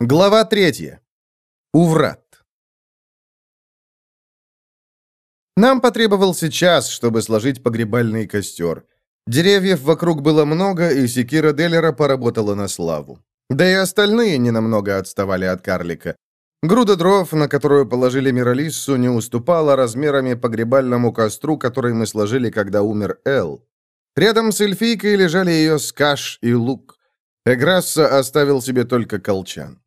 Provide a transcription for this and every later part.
Глава третья. Уврат. Нам потребовался час, чтобы сложить погребальный костер. Деревьев вокруг было много, и секира Деллера поработала на славу. Да и остальные ненамного отставали от карлика. Груда дров, на которую положили Миралиссу, не уступала размерами погребальному костру, который мы сложили, когда умер Эл. Рядом с эльфийкой лежали ее скаш и лук. Эграсса оставил себе только колчан.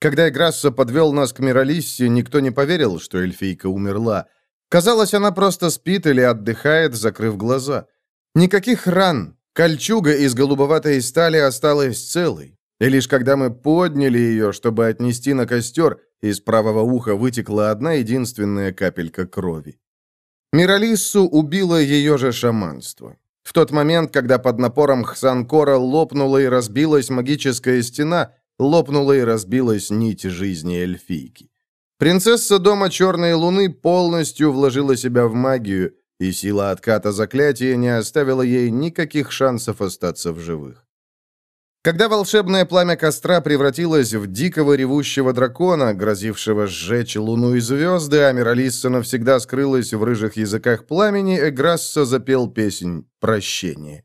Когда Эграсса подвел нас к Миралиссе, никто не поверил, что эльфийка умерла. Казалось, она просто спит или отдыхает, закрыв глаза. Никаких ран. Кольчуга из голубоватой стали осталась целой. И лишь когда мы подняли ее, чтобы отнести на костер, из правого уха вытекла одна единственная капелька крови. Миралиссу убило ее же шаманство. В тот момент, когда под напором Хсанкора лопнула и разбилась магическая стена, лопнула и разбилась нить жизни эльфийки. Принцесса Дома Черной Луны полностью вложила себя в магию, и сила отката заклятия не оставила ей никаких шансов остаться в живых. Когда волшебное пламя костра превратилось в дикого ревущего дракона, грозившего сжечь луну и звезды, а Миралисса навсегда скрылась в рыжих языках пламени, Эграсса запел песнь «Прощение».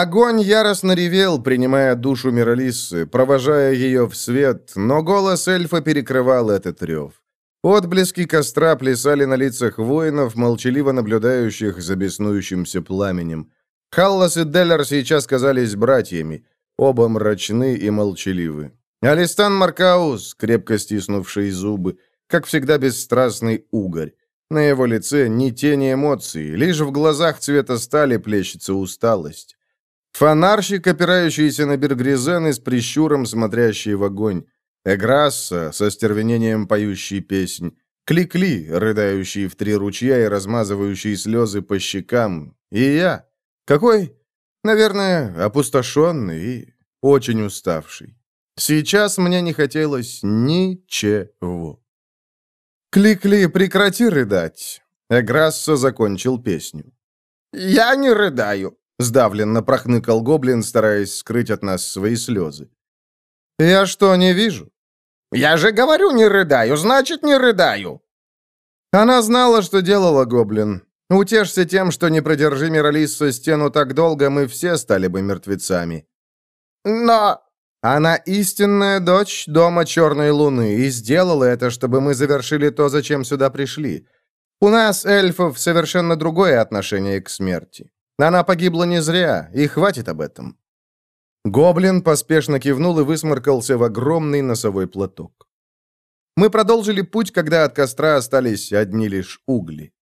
Огонь яростно ревел, принимая душу Миралиссы, провожая ее в свет, но голос эльфа перекрывал этот рев. Отблески костра плясали на лицах воинов, молчаливо наблюдающих за беснующимся пламенем. Халлас и Деллар сейчас казались братьями, оба мрачны и молчаливы. Алистан Маркаус, крепко стиснувший зубы, как всегда бесстрастный угорь. На его лице ни тени эмоций, лишь в глазах цвета стали плещется усталость. Фонарщик, опирающийся на Бергризен и с прищуром смотрящий в огонь. Эграсса, со стервенением поющий песнь. Кликли, рыдающий в три ручья и размазывающий слезы по щекам. И я. Какой? Наверное, опустошенный и очень уставший. Сейчас мне не хотелось ничего. Кликли, прекрати рыдать. Эграсса закончил песню. «Я не рыдаю», Сдавленно прохныкал гоблин, стараясь скрыть от нас свои слезы. «Я что, не вижу?» «Я же говорю, не рыдаю, значит, не рыдаю!» Она знала, что делала гоблин. Утешься тем, что не продержи Миралиссу стену так долго, мы все стали бы мертвецами. «Но...» Она истинная дочь Дома Черной Луны и сделала это, чтобы мы завершили то, зачем сюда пришли. У нас, эльфов, совершенно другое отношение к смерти. Она погибла не зря, и хватит об этом». Гоблин поспешно кивнул и высморкался в огромный носовой платок. Мы продолжили путь, когда от костра остались одни лишь угли.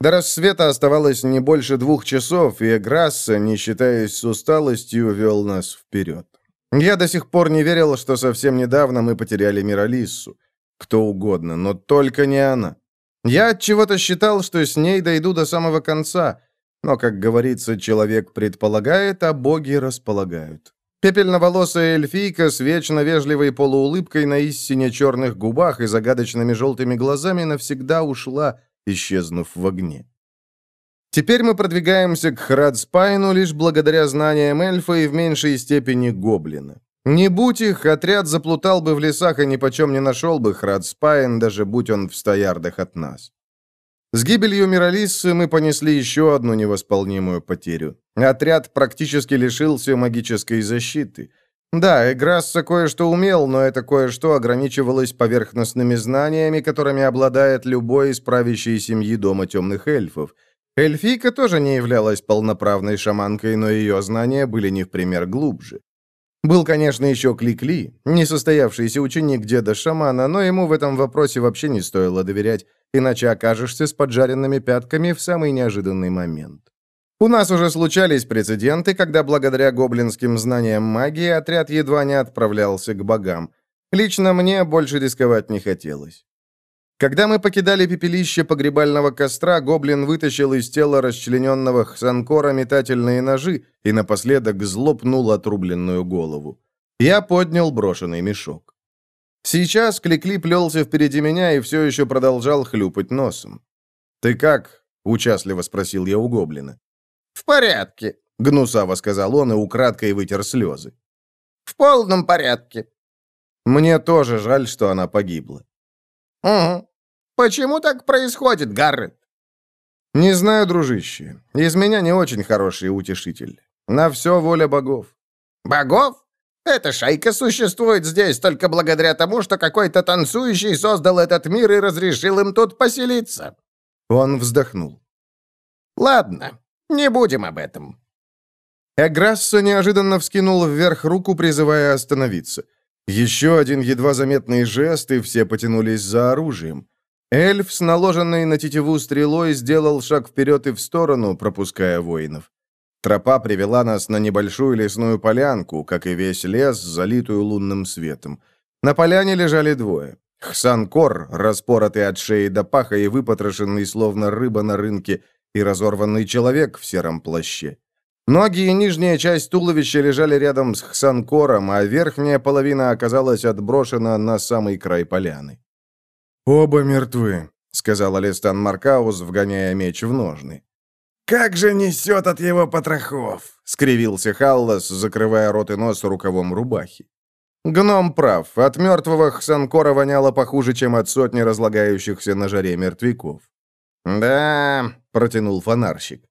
До рассвета оставалось не больше двух часов, и Грасса, не считаясь с усталостью, вел нас вперед. Я до сих пор не верил, что совсем недавно мы потеряли Миралиссу. Кто угодно, но только не она. Я от чего-то считал, что с ней дойду до самого конца, но, как говорится, человек предполагает, а боги располагают. Пепельноволосая эльфийка с вечно вежливой полуулыбкой на истине черных губах и загадочными желтыми глазами навсегда ушла, исчезнув в огне. Теперь мы продвигаемся к Храдспайну лишь благодаря знаниям эльфа и в меньшей степени гоблина. Не будь их, отряд заплутал бы в лесах и ни почем не нашел бы Храдспайн, даже будь он в стоярдах от нас. С гибелью Миралиссы мы понесли еще одну невосполнимую потерю. Отряд практически лишился магической защиты. Да, Эграсса кое-что умел, но это кое-что ограничивалось поверхностными знаниями, которыми обладает любой из правящей семьи Дома Темных Эльфов. Эльфийка тоже не являлась полноправной шаманкой, но ее знания были не в пример глубже. Был, конечно, еще Кликли, несостоявшийся ученик деда-шамана, но ему в этом вопросе вообще не стоило доверять иначе окажешься с поджаренными пятками в самый неожиданный момент. У нас уже случались прецеденты, когда благодаря гоблинским знаниям магии отряд едва не отправлялся к богам. Лично мне больше рисковать не хотелось. Когда мы покидали пепелище погребального костра, гоблин вытащил из тела расчлененного Хсанкора метательные ножи и напоследок злопнул отрубленную голову. Я поднял брошенный мешок. Сейчас Кликли плелся впереди меня и все еще продолжал хлюпать носом. «Ты как?» — участливо спросил я у гоблина. «В порядке», — гнусаво сказал он и украдкой вытер слезы. «В полном порядке. Мне тоже жаль, что она погибла. Угу. Почему так происходит, Гаррет? Не знаю, дружище. Из меня не очень хороший утешитель. На все воля богов. Богов? Эта шайка существует здесь только благодаря тому, что какой-то танцующий создал этот мир и разрешил им тут поселиться. Он вздохнул. Ладно, не будем об этом. Эграссо неожиданно вскинул вверх руку, призывая остановиться. Еще один едва заметный жест, и все потянулись за оружием. Эльф с наложенной на тетиву стрелой сделал шаг вперед и в сторону, пропуская воинов. Тропа привела нас на небольшую лесную полянку, как и весь лес, залитую лунным светом. На поляне лежали двое. Хсан-Кор, распоротый от шеи до паха и выпотрошенный, словно рыба на рынке, и разорванный человек в сером плаще. Ноги и нижняя часть туловища лежали рядом с Хсан-Кором, а верхняя половина оказалась отброшена на самый край поляны. «Оба мертвы», — сказал Алистан Маркаус, вгоняя меч в ножны. «Как же несет от его потрохов!» — скривился Халлас, закрывая рот и нос рукавом рубахи. Гном прав. От мертвого Хсанкора воняло похуже, чем от сотни разлагающихся на жаре мертвяков. «Да», — протянул фонарщик.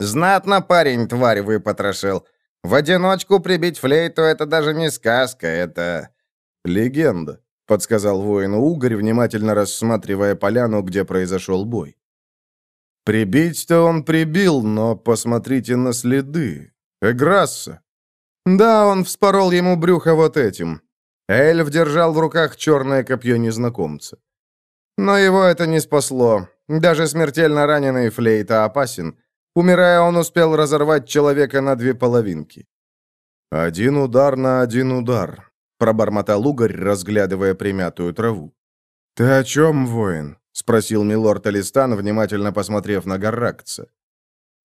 «Знатно парень тварь выпотрошил. В одиночку прибить флейту — это даже не сказка, это...» «Легенда», — подсказал воину Угорь, внимательно рассматривая поляну, где произошел бой. Прибить-то он прибил, но посмотрите на следы. Эграсса. Да, он вспорол ему брюхо вот этим. Эльф держал в руках черное копье незнакомца. Но его это не спасло. Даже смертельно раненый флейта опасен. Умирая, он успел разорвать человека на две половинки. «Один удар на один удар», — пробормотал угорь, разглядывая примятую траву. «Ты о чем, воин?» — спросил милорд Алистан, внимательно посмотрев на Гарракца.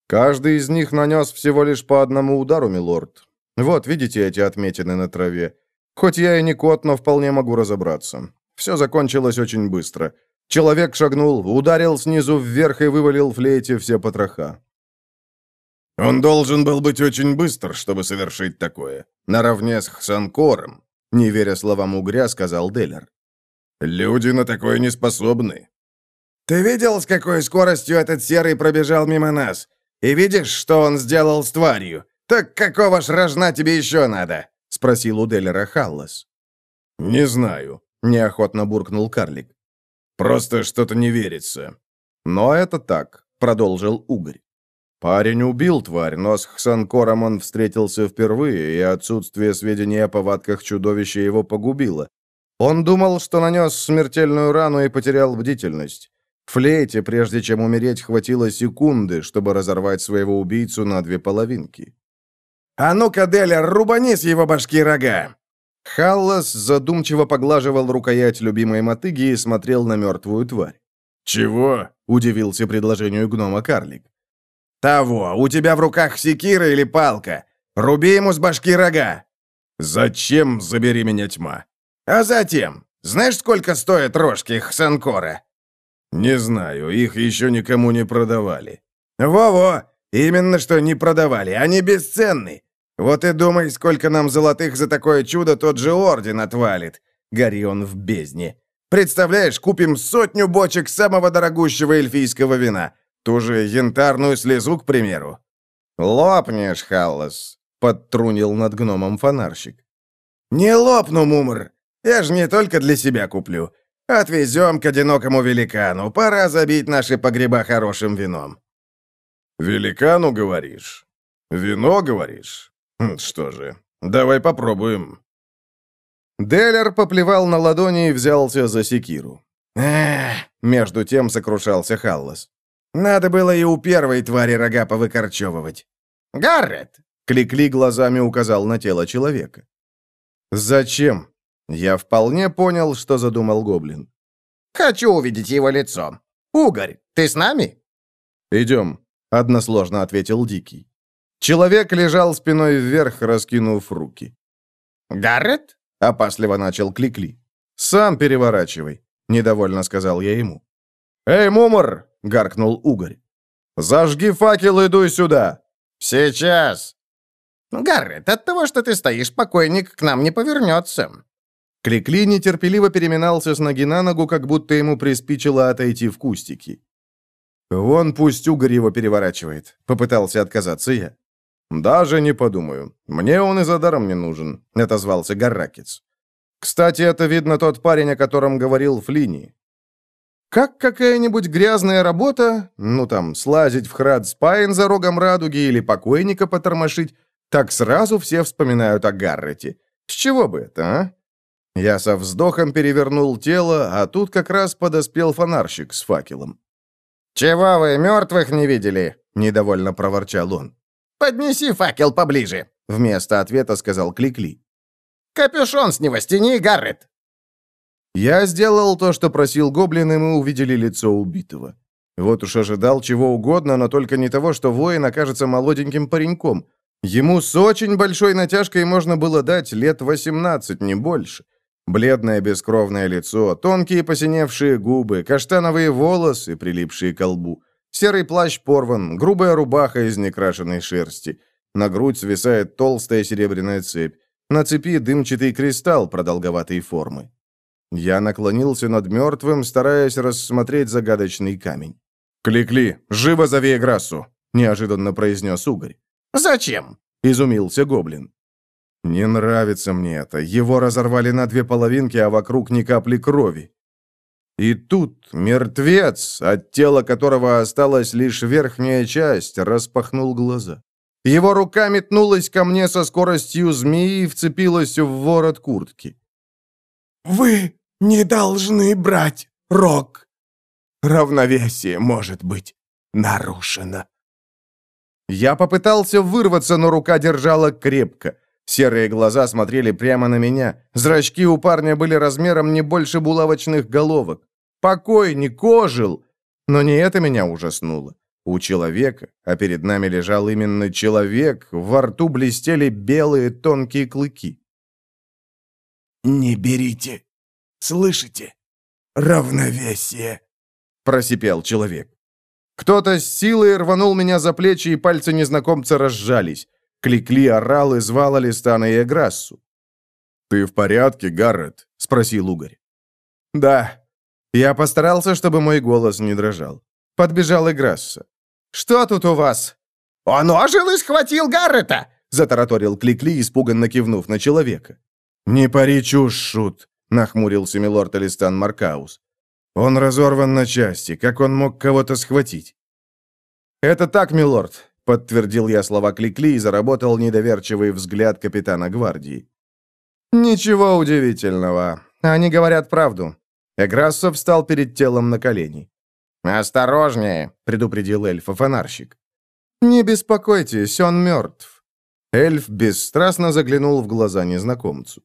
«Каждый из них нанес всего лишь по одному удару, милорд. Вот, видите эти отметины на траве? Хоть я и не кот, но вполне могу разобраться. Все закончилось очень быстро. Человек шагнул, ударил снизу вверх и вывалил флейте все потроха. «Он должен был быть очень быстр, чтобы совершить такое. Наравне с Хсанкором», — не веря словам угря, сказал Деллер. «Люди на такое не способны. «Ты видел, с какой скоростью этот серый пробежал мимо нас? И видишь, что он сделал с тварью? Так какого ж рожна тебе еще надо?» — спросил у Деллера Халлас. «Не знаю», — неохотно буркнул карлик. «Просто что-то не верится». «Но это так», — продолжил Угорь. Парень убил тварь, но с Хсанкором он встретился впервые, и отсутствие сведений о повадках чудовища его погубило. Он думал, что нанес смертельную рану и потерял бдительность. Флейте, прежде чем умереть, хватило секунды, чтобы разорвать своего убийцу на две половинки. «А ну-ка, Деллер, рубани с его башки рога!» Халлас задумчиво поглаживал рукоять любимой мотыги и смотрел на мертвую тварь. «Чего?» — удивился предложению гнома карлик. «Того! У тебя в руках секира или палка? Руби ему с башки рога!» «Зачем забери меня тьма?» «А затем! Знаешь, сколько стоят рожки Хсанкора?» «Не знаю, их еще никому не продавали». «Во-во! Именно что не продавали, они бесценны. Вот и думай, сколько нам золотых за такое чудо тот же орден отвалит. Гори он в бездне. Представляешь, купим сотню бочек самого дорогущего эльфийского вина. Ту же янтарную слезу, к примеру». «Лопнешь, Халлас», — подтрунил над гномом фонарщик. «Не лопну, Мумр. Я же не только для себя куплю. Отвезем к одинокому великану. Пора забить наши погреба хорошим вином». «Великану, говоришь? Вино, говоришь? Хм, что же, давай попробуем». Деллер поплевал на ладони и взялся за секиру. «Эх!» — между тем сокрушался Халлас. «Надо было и у первой твари рога повыкорчевывать». «Гаррет!» — Кликли глазами указал на тело человека. «Зачем?» Я вполне понял, что задумал гоблин. «Хочу увидеть его лицо. Угорь, ты с нами?» «Идем», — односложно ответил Дикий. Человек лежал спиной вверх, раскинув руки. «Гаррет?» — опасливо начал Кликли. «Сам переворачивай», — недовольно сказал я ему. «Эй, Мумор!» — гаркнул Угорь. «Зажги факел и сюда!» «Сейчас!» «Гаррет, от того, что ты стоишь, покойник к нам не повернется». Кликли нетерпеливо переминался с ноги на ногу, как будто ему приспичило отойти в кустики. «Вон пусть угорь его переворачивает», — попытался отказаться я. «Даже не подумаю. Мне он и за даром не нужен», — отозвался Гарракец. «Кстати, это, видно, тот парень, о котором говорил Флини. Как какая-нибудь грязная работа, ну там, слазить в храд спайн за рогом радуги или покойника потормошить, так сразу все вспоминают о Гаррете. С чего бы это, а? Я со вздохом перевернул тело, а тут как раз подоспел фонарщик с факелом. «Чего вы, мертвых не видели?» — недовольно проворчал он. «Поднеси факел поближе», — вместо ответа сказал Кликли. -кли. «Капюшон с него стяни, Гаррет!» Я сделал то, что просил гоблин, и мы увидели лицо убитого. Вот уж ожидал чего угодно, но только не того, что воин окажется молоденьким пареньком. Ему с очень большой натяжкой можно было дать лет 18, не больше. Бледное бескровное лицо, тонкие посиневшие губы, каштановые волосы, прилипшие к лбу. Серый плащ порван, грубая рубаха из некрашенной шерсти. На грудь свисает толстая серебряная цепь. На цепи дымчатый кристалл продолговатой формы. Я наклонился над мертвым, стараясь рассмотреть загадочный камень. «Кликли, живо зови Эграссу!» — неожиданно произнес Угорь. «Зачем?» — изумился Гоблин. «Не нравится мне это. Его разорвали на две половинки, а вокруг ни капли крови. И тут мертвец, от тела которого осталась лишь верхняя часть, распахнул глаза. Его рука метнулась ко мне со скоростью змеи и вцепилась в ворот куртки. «Вы не должны брать рог. Равновесие может быть нарушено. Я попытался вырваться, но рука держала крепко. Серые глаза смотрели прямо на меня. Зрачки у парня были размером не больше булавочных головок. Покойник ожил. Но не это меня ужаснуло. У человека, а перед нами лежал именно человек, во рту блестели белые тонкие клыки. «Не берите Слышите? Равновесие!» — просипел человек. Кто-то с силой рванул меня за плечи, и пальцы незнакомца разжались. Кликли орал и звал Алистана и Эграссу. «Ты в порядке, Гаррет?» — спросил Угорь. «Да». Я постарался, чтобы мой голос не дрожал. Подбежал Эграсса. «Что тут у вас?» «Он ожил и схватил Гаррета!» — затараторил Кликли, испуганно кивнув на человека. «Не пари чушь, Шут нахмурился милорд Алистан Маркаус. «Он разорван на части. Как он мог кого-то схватить?» «Это так, милорд», — подтвердил я слова Кликли и заработал недоверчивый взгляд капитана гвардии. «Ничего удивительного. Они говорят правду». Эграссо встал перед телом на колени. «Осторожнее», — предупредил эльфа-фонарщик. «Не беспокойтесь, он мертв». Эльф бесстрастно заглянул в глаза незнакомцу.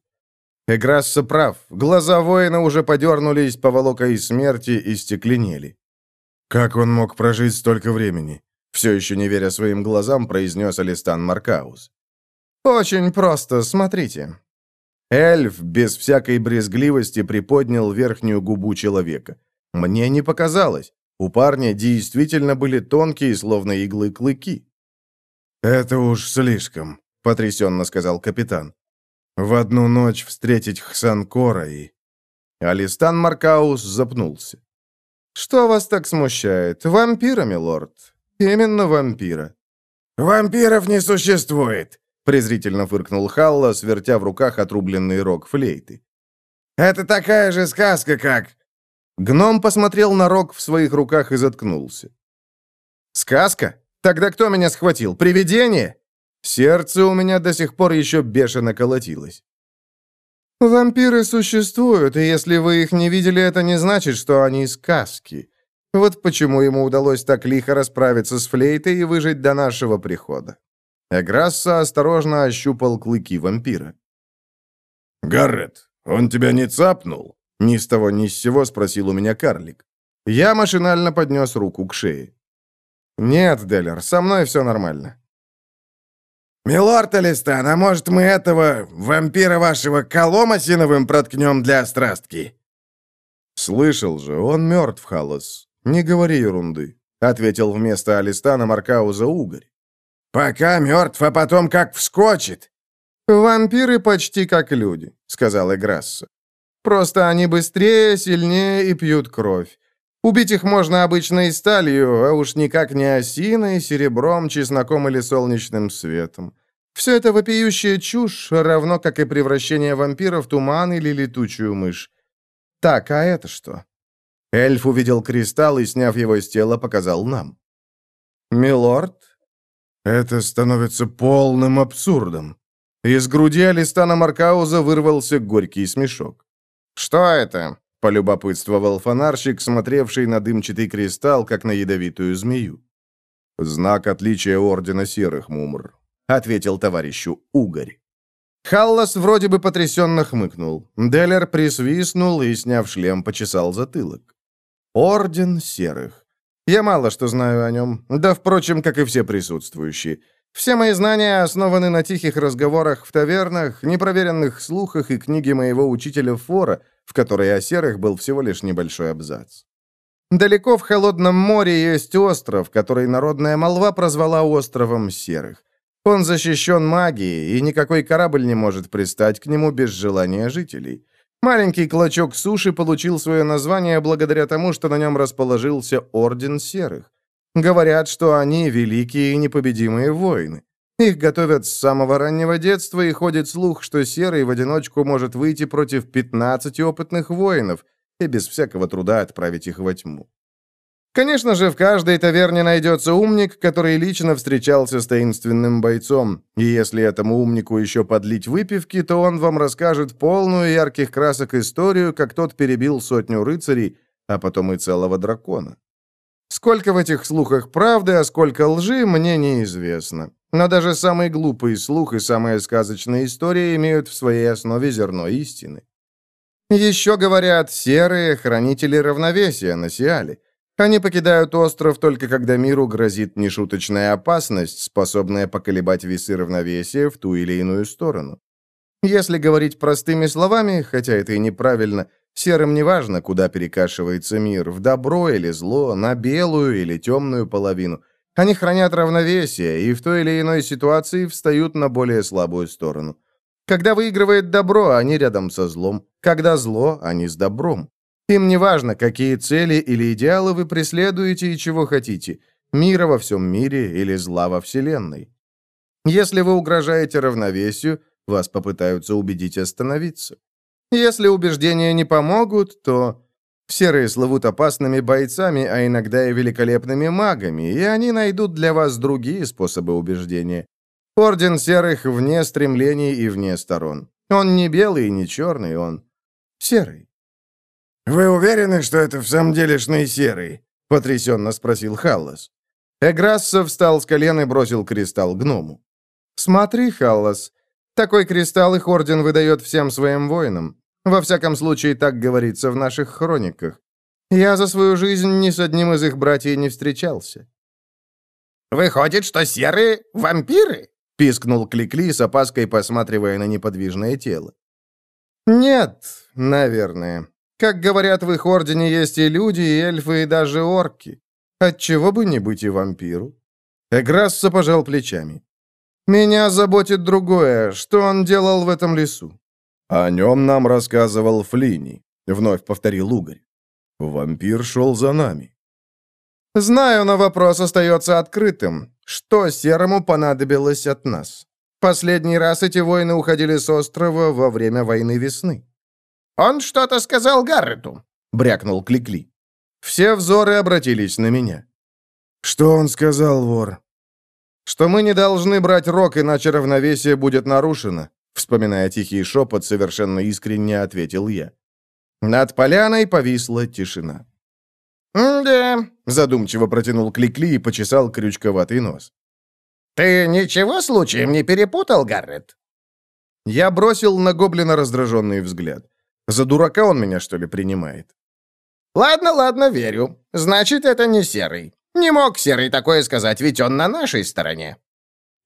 Эграсса прав. Глаза воина уже подернулись поволокой смерти и стекленели. «Как он мог прожить столько времени?» Все еще не веря своим глазам, произнес Алистан Маркаус. «Очень просто, смотрите». Эльф без всякой брезгливости приподнял верхнюю губу человека. Мне не показалось. У парня действительно были тонкие, словно иглы, клыки. «Это уж слишком», — потрясенно сказал капитан. В одну ночь встретить Хсанкора и... Алистан Маркаус запнулся. «Что вас так смущает? Вампира, милорд. Именно вампира». «Вампиров не существует», — презрительно фыркнул Халла, свертя в руках отрубленный рог флейты. «Это такая же сказка, как...» Гном посмотрел на рог в своих руках и заткнулся. «Сказка? Тогда кто меня схватил? Привидение?» Сердце у меня до сих пор еще бешено колотилось. «Вампиры существуют, и если вы их не видели, это не значит, что они сказки. Вот почему ему удалось так лихо расправиться с флейтой и выжить до нашего прихода». Эграсса осторожно ощупал клыки вампира. «Гаррет, он тебя не цапнул?» Ни с того ни с сего спросил у меня карлик. Я машинально поднес руку к шее. «Нет, Деллер, со мной все нормально. «Милорд Алистан, а может мы этого вампира вашего колом осиновым проткнем для острастки?» «Слышал же, он мертв, Халос. Не говори ерунды», — ответил вместо Алистана Маркауза Угорь. «Пока мертв, а потом как вскочит». «Вампиры почти как люди», — сказал Эграсса. Просто они быстрее, сильнее и пьют кровь. Убить их можно обычной сталью, а уж никак не осиной, серебром, чесноком или солнечным светом. Все это вопиющая чушь, равно как и превращение вампира в туман или летучую мышь. Так, а это что? Эльф увидел кристалл и, сняв его с тела, показал нам. «Милорд?» Это становится полным абсурдом. Из груди Алистана Маркауза вырвался горький смешок. «Что это?» — полюбопытствовал фонарщик, смотревший на дымчатый кристалл, как на ядовитую змею. «Знак отличия Ордена Серых, Мумр», — ответил товарищу Угорь. Халлас вроде бы потрясенно хмыкнул. Деллер присвистнул и, сняв шлем, почесал затылок. «Орден Серых. Я мало что знаю о нем, да, впрочем, как и все присутствующие. Все мои знания основаны на тихих разговорах в тавернах, непроверенных слухах и книге моего учителя Фора, в которой о серых был всего лишь небольшой абзац. Далеко в холодном море есть остров, который народная молва прозвала островом серых. Он защищен магией, и никакой корабль не может пристать к нему без желания жителей. Маленький клочок суши получил свое название благодаря тому, что на нем расположился Орден Серых. Говорят, что они великие и непобедимые воины. Их готовят с самого раннего детства, и ходит слух, что Серый в одиночку может выйти против 15 опытных воинов и без всякого труда отправить их во тьму. Конечно же, в каждой таверне найдется умник, который лично встречался с таинственным бойцом, и если этому умнику еще подлить выпивки, то он вам расскажет полную ярких красок историю, как тот перебил сотню рыцарей, а потом и целого дракона. Сколько в этих слухах правды, а сколько лжи, мне неизвестно. Но даже самый глупый слух и самая сказочная история имеют в своей основе зерно истины. Еще говорят серые хранители равновесия на Сиале. Они покидают остров только когда миру грозит нешуточная опасность, способная поколебать весы равновесия в ту или иную сторону. Если говорить простыми словами, хотя это и неправильно, Серым не важно, куда перекашивается мир, в добро или зло, на белую или темную половину. Они хранят равновесие и в той или иной ситуации встают на более слабую сторону. Когда выигрывает добро, они рядом со злом. Когда зло, они с добром. Им не важно, какие цели или идеалы вы преследуете и чего хотите. Мира во всем мире или зла во Вселенной. Если вы угрожаете равновесию, вас попытаются убедить остановиться. Если убеждения не помогут, то... Серые слывут опасными бойцами, а иногда и великолепными магами, и они найдут для вас другие способы убеждения. Орден Серых вне стремлений и вне сторон. Он не белый и не черный, он серый. «Вы уверены, что это в самом деле шный серый?» — потрясенно спросил Халлас. Эграссо встал с колен и бросил кристалл гному. «Смотри, Халлас, такой кристалл их орден выдает всем своим воинам. Во всяком случае, так говорится в наших хрониках. Я за свою жизнь ни с одним из их братьев не встречался». «Выходит, что серые — вампиры?» — пискнул Кликли, с опаской посматривая на неподвижное тело. «Нет, наверное. Как говорят, в их ордене есть и люди, и эльфы, и даже орки. Отчего бы не быть и вампиру?» Эграсса пожал плечами. «Меня заботит другое. Что он делал в этом лесу?» «О нем нам рассказывал Флини», — вновь повторил Угорь. «Вампир шел за нами». «Знаю, но вопрос остается открытым. Что Серому понадобилось от нас? Последний раз эти воины уходили с острова во время войны весны». «Он что-то сказал Гаррету», — брякнул Кликли. Все взоры обратились на меня. «Что он сказал, вор?» «Что мы не должны брать рог, иначе равновесие будет нарушено. Вспоминая тихий шепот, совершенно искренне ответил я. Над поляной повисла тишина. «Да», — задумчиво протянул Кликли и почесал крючковатый нос. «Ты ничего случаем не перепутал, Гаррет?» Я бросил на гоблина раздраженный взгляд. За дурака он меня, что ли, принимает? «Ладно, ладно, верю. Значит, это не Серый. Не мог Серый такое сказать, ведь он на нашей стороне».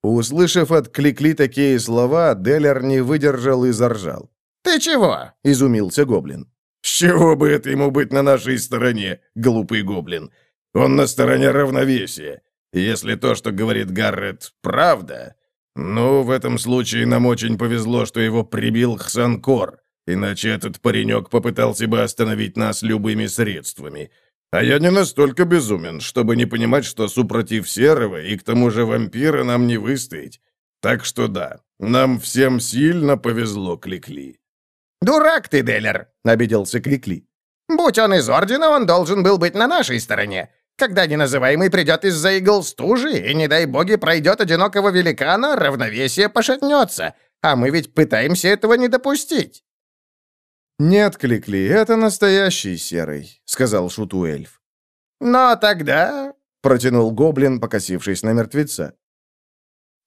Услышав от Кликли такие слова, Деллер не выдержал и заржал. «Ты чего?» — изумился гоблин. «С чего бы это ему быть на нашей стороне, глупый гоблин? Он на стороне равновесия. Если то, что говорит Гаррет, правда, ну, в этом случае нам очень повезло, что его прибил Хсанкор. Иначе этот паренек попытался бы остановить нас любыми средствами. А я не настолько безумен, чтобы не понимать, что супротив серого и к тому же вампира нам не выстоять. Так что да, нам всем сильно повезло, Кликли». «Дурак ты, Деллер!» — обиделся Кликли. «Будь он из Ордена, он должен был быть на нашей стороне. Когда неназываемый придет из-за игл стужи, и, не дай боги, пройдет одинокого великана, равновесие пошатнется. А мы ведь пытаемся этого не допустить». «Нет, Кликли, это настоящий серый», — сказал шуту эльф. «Но тогда...» — протянул гоблин, покосившись на мертвеца.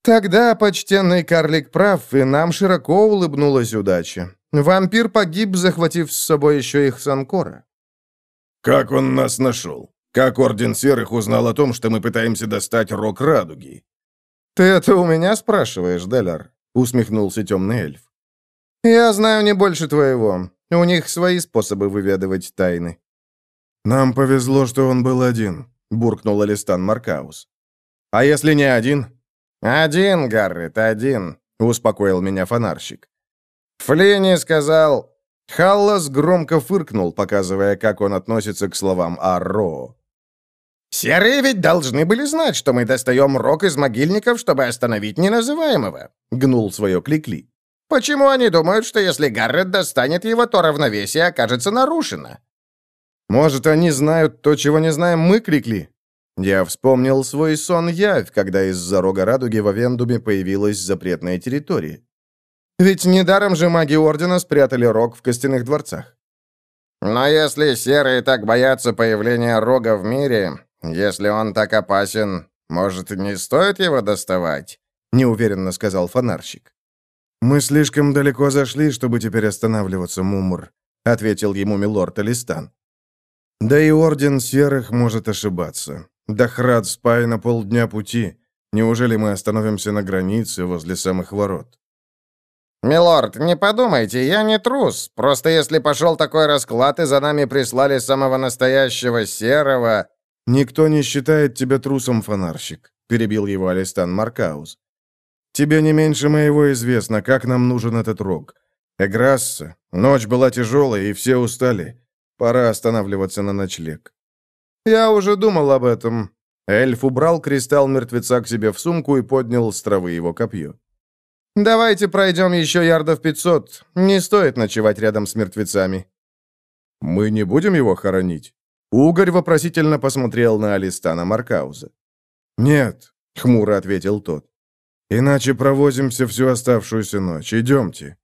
Тогда почтенный карлик прав, и нам широко улыбнулась удача. Вампир погиб, захватив с собой еще их Санкора. «Как он нас нашел? Как Орден Серых узнал о том, что мы пытаемся достать Рок Радуги?» «Ты это у меня спрашиваешь, Деллар?» — усмехнулся темный эльф. «Я знаю не больше твоего. У них свои способы выведывать тайны». «Нам повезло, что он был один», — буркнул Алистан Маркаус. «А если не один?» «Один, Гаррет, один», — успокоил меня фонарщик. Флини сказал... Халлас громко фыркнул, показывая, как он относится к словам Арро. «Серые ведь должны были знать, что мы достаем рог из могильников, чтобы остановить неназываемого», — гнул свое Кликли. «Почему они думают, что если Гаррет достанет его, то равновесие окажется нарушено?» «Может, они знают то, чего не знаем мы, Кликли?» Я вспомнил свой сон-явь, когда из-за рога радуги в Авендуме появилась запретная территория. Ведь недаром же маги Ордена спрятали рог в костяных дворцах. Но если серые так боятся появления рога в мире, если он так опасен, может, не стоит его доставать?» — неуверенно сказал фонарщик. «Мы слишком далеко зашли, чтобы теперь останавливаться, Мумур», — ответил ему милорд Алистан. «Да и Орден Серых может ошибаться. Дахрад спай на полдня пути. Неужели мы остановимся на границе возле самых ворот?» «Милорд, не подумайте, я не трус. Просто если пошел такой расклад, и за нами прислали самого настоящего серого...» «Никто не считает тебя трусом, фонарщик», — перебил его Алистан Маркаус. «Тебе не меньше моего известно, как нам нужен этот рог. Эграсса, ночь была тяжелая, и все устали. Пора останавливаться на ночлег». «Я уже думал об этом». Эльф убрал кристалл мертвеца к себе в сумку и поднял с травы его копье. «Давайте пройдем еще ярдов пятьсот. Не стоит ночевать рядом с мертвецами». «Мы не будем его хоронить?» Угорь вопросительно посмотрел на Алистана Маркауза. «Нет», — хмуро ответил тот. «Иначе провозимся всю оставшуюся ночь. Идемте».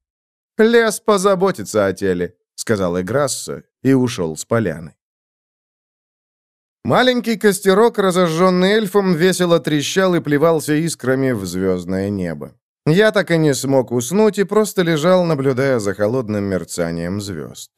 «Лес позаботится о теле», — сказал Играсса и ушел с поляны. Маленький костерок, разожженный эльфом, весело трещал и плевался искрами в звездное небо. Я так и не смог уснуть и просто лежал, наблюдая за холодным мерцанием звезд.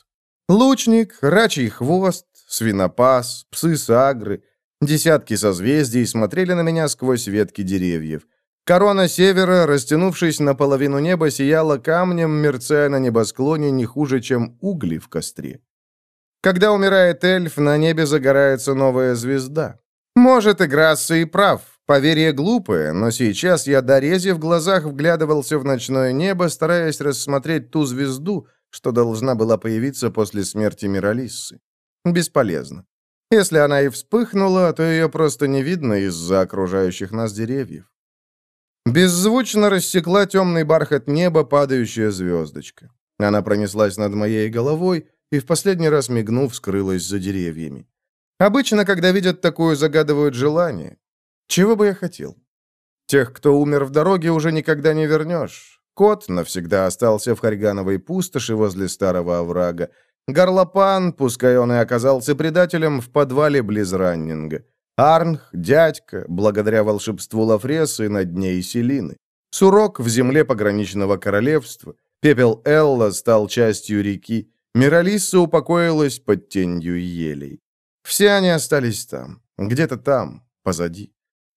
Лучник, рачий хвост, свинопас, псы-сагры, десятки созвездий смотрели на меня сквозь ветки деревьев. Корона севера, растянувшись на половину неба, сияла камнем, мерцая на небосклоне не хуже, чем угли в костре. Когда умирает эльф, на небе загорается новая звезда. Может, и Грасса и прав, Поверье глупое, но сейчас я до рези в глазах вглядывался в ночное небо, стараясь рассмотреть ту звезду, что должна была появиться после смерти Миралиссы. Бесполезно. Если она и вспыхнула, то ее просто не видно из-за окружающих нас деревьев. Беззвучно рассекла темный бархат неба падающая звездочка. Она пронеслась над моей головой и в последний раз мигнув, скрылась за деревьями. Обычно, когда видят такую, загадывают желание. Чего бы я хотел? Тех, кто умер в дороге, уже никогда не вернешь. Кот навсегда остался в Харьгановой пустоши возле старого оврага. Горлопан, пускай он и оказался предателем, в подвале близ Раннинга. Арнх, дядька, благодаря волшебству Лафресы на дне Селины. Сурок в земле пограничного королевства. Пепел Элла стал частью реки. Миралисса упокоилась под тенью елей. Все они остались там, где-то там, позади.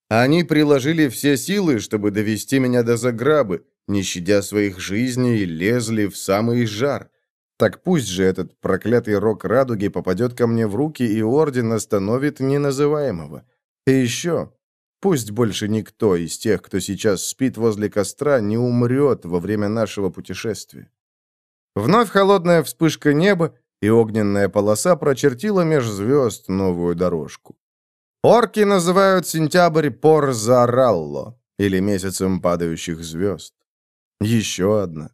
Они приложили все силы, чтобы довести меня до заграбы, не щадя своих жизней, лезли в самый жар. Так пусть же этот проклятый рок радуги попадет ко мне в руки, и орден остановит неназываемого. И еще, пусть больше никто из тех, кто сейчас спит возле костра, не умрет во время нашего путешествия. Вновь холодная вспышка неба, и огненная полоса прочертила меж звезд новую дорожку. Орки называют сентябрь Порзаралло, или месяцем падающих звезд. Еще одна.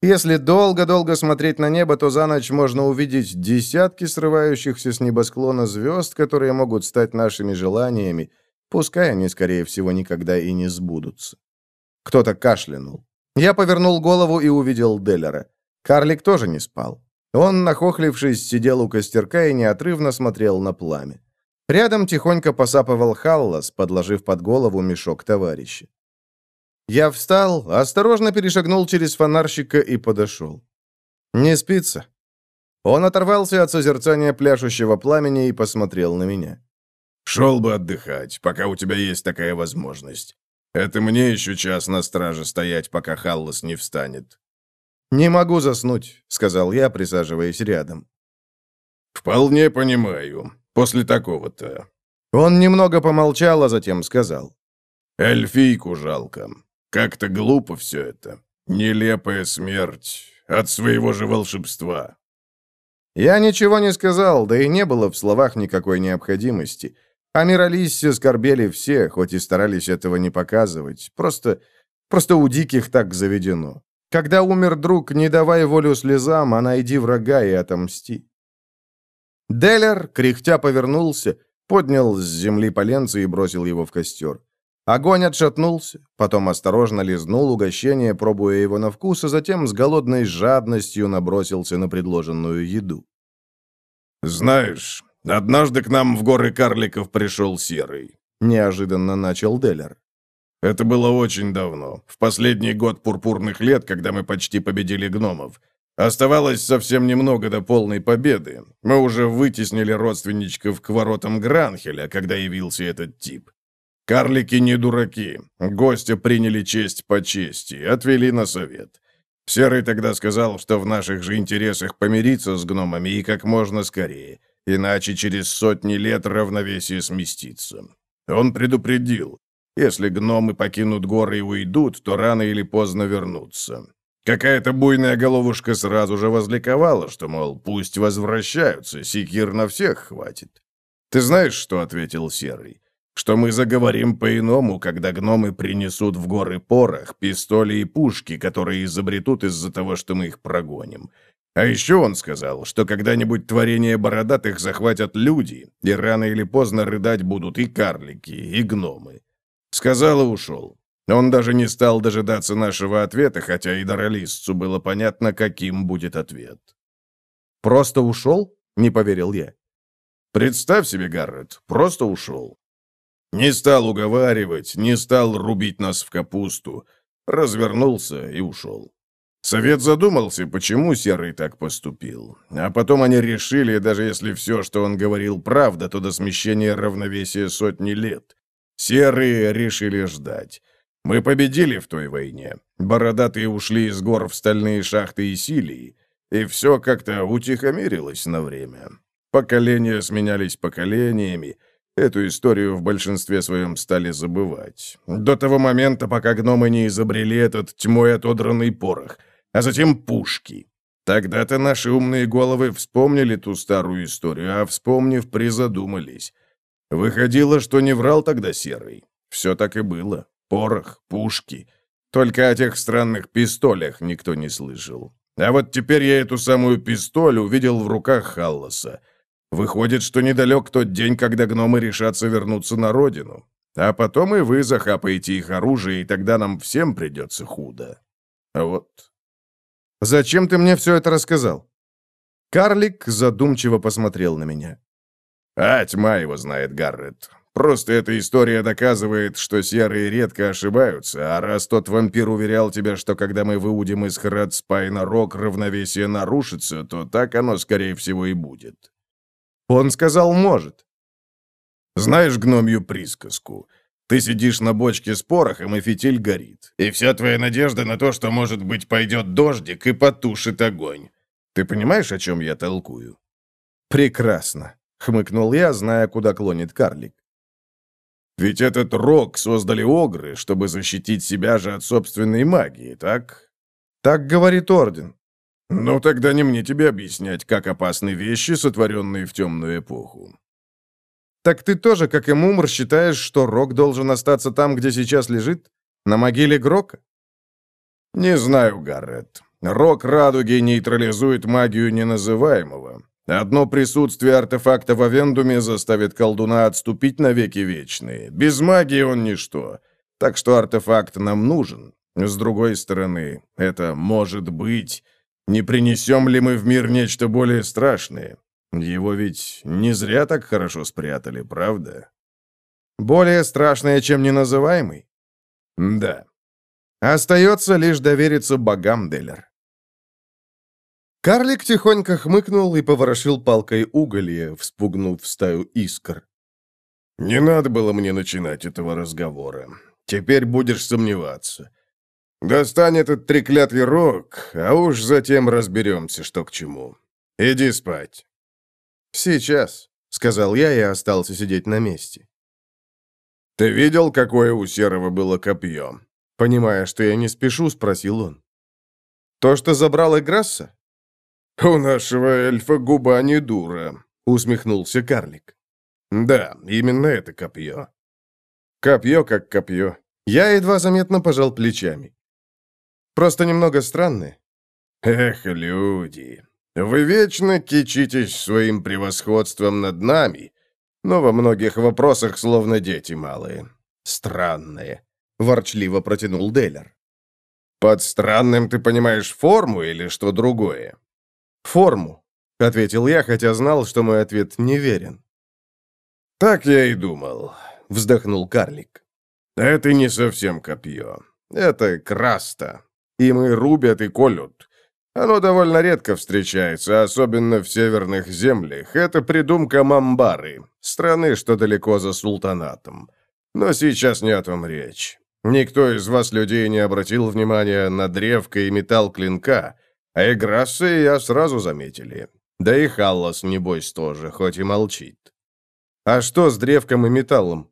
Если долго-долго смотреть на небо, то за ночь можно увидеть десятки срывающихся с небосклона звезд, которые могут стать нашими желаниями, пускай они, скорее всего, никогда и не сбудутся. Кто-то кашлянул. Я повернул голову и увидел Деллера. Карлик тоже не спал. Он, нахохлившись, сидел у костерка и неотрывно смотрел на пламя. Рядом тихонько посапывал Халлас, подложив под голову мешок товарища. Я встал, осторожно перешагнул через фонарщика и подошел. «Не спится?» Он оторвался от созерцания пляшущего пламени и посмотрел на меня. «Шел бы отдыхать, пока у тебя есть такая возможность. Это мне еще час на страже стоять, пока Халлас не встанет». «Не могу заснуть», — сказал я, присаживаясь рядом. «Вполне понимаю. После такого-то». Он немного помолчал, а затем сказал. «Эльфийку жалко. Как-то глупо все это. Нелепая смерть от своего же волшебства. Я ничего не сказал, да и не было в словах никакой необходимости. О Миралиссе скорбели все, хоть и старались этого не показывать. Просто... просто у диких так заведено. Когда умер друг, не давай волю слезам, а найди врага и отомсти. Деллер, кряхтя, повернулся, поднял с земли поленца и бросил его в костер. Огонь отшатнулся, потом осторожно лизнул угощение, пробуя его на вкус, а затем с голодной жадностью набросился на предложенную еду. «Знаешь, однажды к нам в горы карликов пришел Серый», — неожиданно начал Деллер. «Это было очень давно, в последний год пурпурных лет, когда мы почти победили гномов. Оставалось совсем немного до полной победы. Мы уже вытеснили родственничков к воротам Гранхеля, когда явился этот тип. Карлики не дураки. Гостя приняли честь по чести, отвели на совет. Серый тогда сказал, что в наших же интересах помириться с гномами и как можно скорее, иначе через сотни лет равновесие сместится. Он предупредил, если гномы покинут горы и уйдут, то рано или поздно вернутся. Какая-то буйная головушка сразу же возликовала, что, мол, пусть возвращаются, секир на всех хватит. Ты знаешь, что ответил Серый? Что мы заговорим по-иному, когда гномы принесут в горы порох, пистоли и пушки, которые изобретут из-за того, что мы их прогоним. А еще он сказал, что когда-нибудь творение бородатых захватят люди, и рано или поздно рыдать будут и карлики, и гномы. Сказал и ушел. Он даже не стал дожидаться нашего ответа, хотя и Доролисцу было понятно, каким будет ответ. «Просто ушел?» — не поверил я. «Представь себе, Гаррет, просто ушел. Не стал уговаривать, не стал рубить нас в капусту. Развернулся и ушел. Совет задумался, почему Серый так поступил. А потом они решили, даже если все, что он говорил, правда, то до смещения равновесия сотни лет. Серые решили ждать. Мы победили в той войне. Бородатые ушли из гор в стальные шахты и силии. И все как-то утихомирилось на время. Поколения сменялись поколениями, Эту историю в большинстве своем стали забывать. До того момента, пока гномы не изобрели этот тьмой отодранный порох, а затем пушки. Тогда-то наши умные головы вспомнили ту старую историю, а вспомнив, призадумались. Выходило, что не врал тогда Серый. Все так и было. Порох, пушки. Только о тех странных пистолях никто не слышал. А вот теперь я эту самую пистоль увидел в руках Халласа. Выходит, что недалек тот день, когда гномы решатся вернуться на родину. А потом и вы захапаете их оружие, и тогда нам всем придется худо. Вот... Зачем ты мне все это рассказал? Карлик задумчиво посмотрел на меня. А тьма его знает, Гаррет. Просто эта история доказывает, что серые редко ошибаются, а раз тот вампир уверял тебя, что когда мы выудим из Храдспайна рог, равновесие нарушится, то так оно, скорее всего, и будет. Он сказал «может». Знаешь гномью присказку? Ты сидишь на бочке с порохом, и фитиль горит. И вся твоя надежда на то, что, может быть, пойдет дождик и потушит огонь. Ты понимаешь, о чем я толкую? Прекрасно, хмыкнул я, зная, куда клонит карлик. Ведь этот рог создали огры, чтобы защитить себя же от собственной магии, так? Так говорит Орден. «Ну, тогда не мне тебе объяснять, как опасны вещи, сотворенные в темную эпоху». «Так ты тоже, как и Мумр, считаешь, что Рок должен остаться там, где сейчас лежит? На могиле Грока?» «Не знаю, Гаррет. Рок радуги нейтрализует магию неназываемого. Одно присутствие артефакта в Авендуме заставит колдуна отступить на веки вечные. Без магии он ничто. Так что артефакт нам нужен. С другой стороны, это может быть... Не принесем ли мы в мир нечто более страшное? Его ведь не зря так хорошо спрятали, правда? Более страшное, чем неназываемый? Да. Остается лишь довериться богам, Деллер. Карлик тихонько хмыкнул и поворошил палкой уголье, вспугнув стаю искр. «Не надо было мне начинать этого разговора. Теперь будешь сомневаться. Достань этот треклятый рог, а уж затем разберемся, что к чему. Иди спать». «Сейчас», — сказал я и остался сидеть на месте. «Ты видел, какое у Серого было копье?» Понимая, что я не спешу, спросил он. «То, что забрал Играсса?» «У нашего эльфа губа не дура», — усмехнулся карлик. «Да, именно это копье». «Копье как копье». Я едва заметно пожал плечами. Просто немного странное. Эх, люди, вы вечно кичитесь своим превосходством над нами, но во многих вопросах словно дети малые. Странные, ворчливо протянул Дейлер. Под странным ты понимаешь форму или что другое? Форму, ответил я, хотя знал, что мой ответ неверен. Так я и думал, вздохнул карлик. Это не совсем копье. Это краста. Им и рубят, и колют. Оно довольно редко встречается, особенно в северных землях. Это придумка Мамбары, страны, что далеко за султанатом. Но сейчас не о том речь. Никто из вас, людей, не обратил внимания на древко и металл клинка, а Играссы я сразу заметили. Да и Халлас, небось, тоже, хоть и молчит. А что с древком и металлом?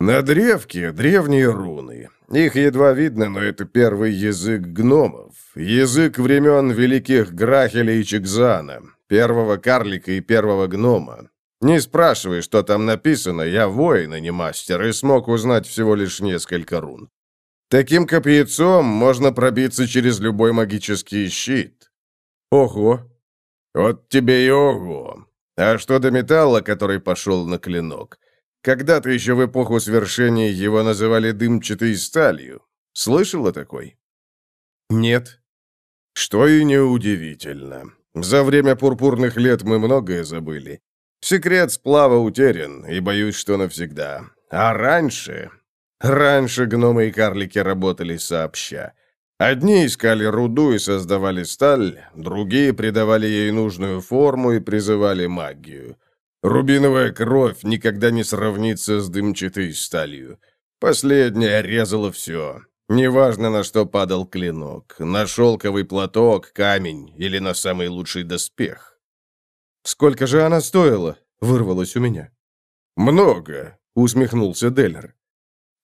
На древке древние руны. Их едва видно, но это первый язык гномов. Язык времен великих Грахеля и Чекзана, первого карлика и первого гнома. Не спрашивай, что там написано, я воин, а не мастер, и смог узнать всего лишь несколько рун. Таким копьецом можно пробиться через любой магический щит. Ого! Вот тебе и ого! А что до металла, который пошел на клинок? Когда-то еще в эпоху свершений его называли дымчатой сталью. Слышал о такой? Нет. Что и неудивительно. За время пурпурных лет мы многое забыли. Секрет сплава утерян, и боюсь, что навсегда. А раньше... Раньше гномы и карлики работали сообща. Одни искали руду и создавали сталь, другие придавали ей нужную форму и призывали магию. Рубиновая кровь никогда не сравнится с дымчатой сталью. Последняя резала все. Неважно, на что падал клинок. На шелковый платок, камень или на самый лучший доспех. «Сколько же она стоила?» — вырвалось у меня. «Много», — усмехнулся Деллер.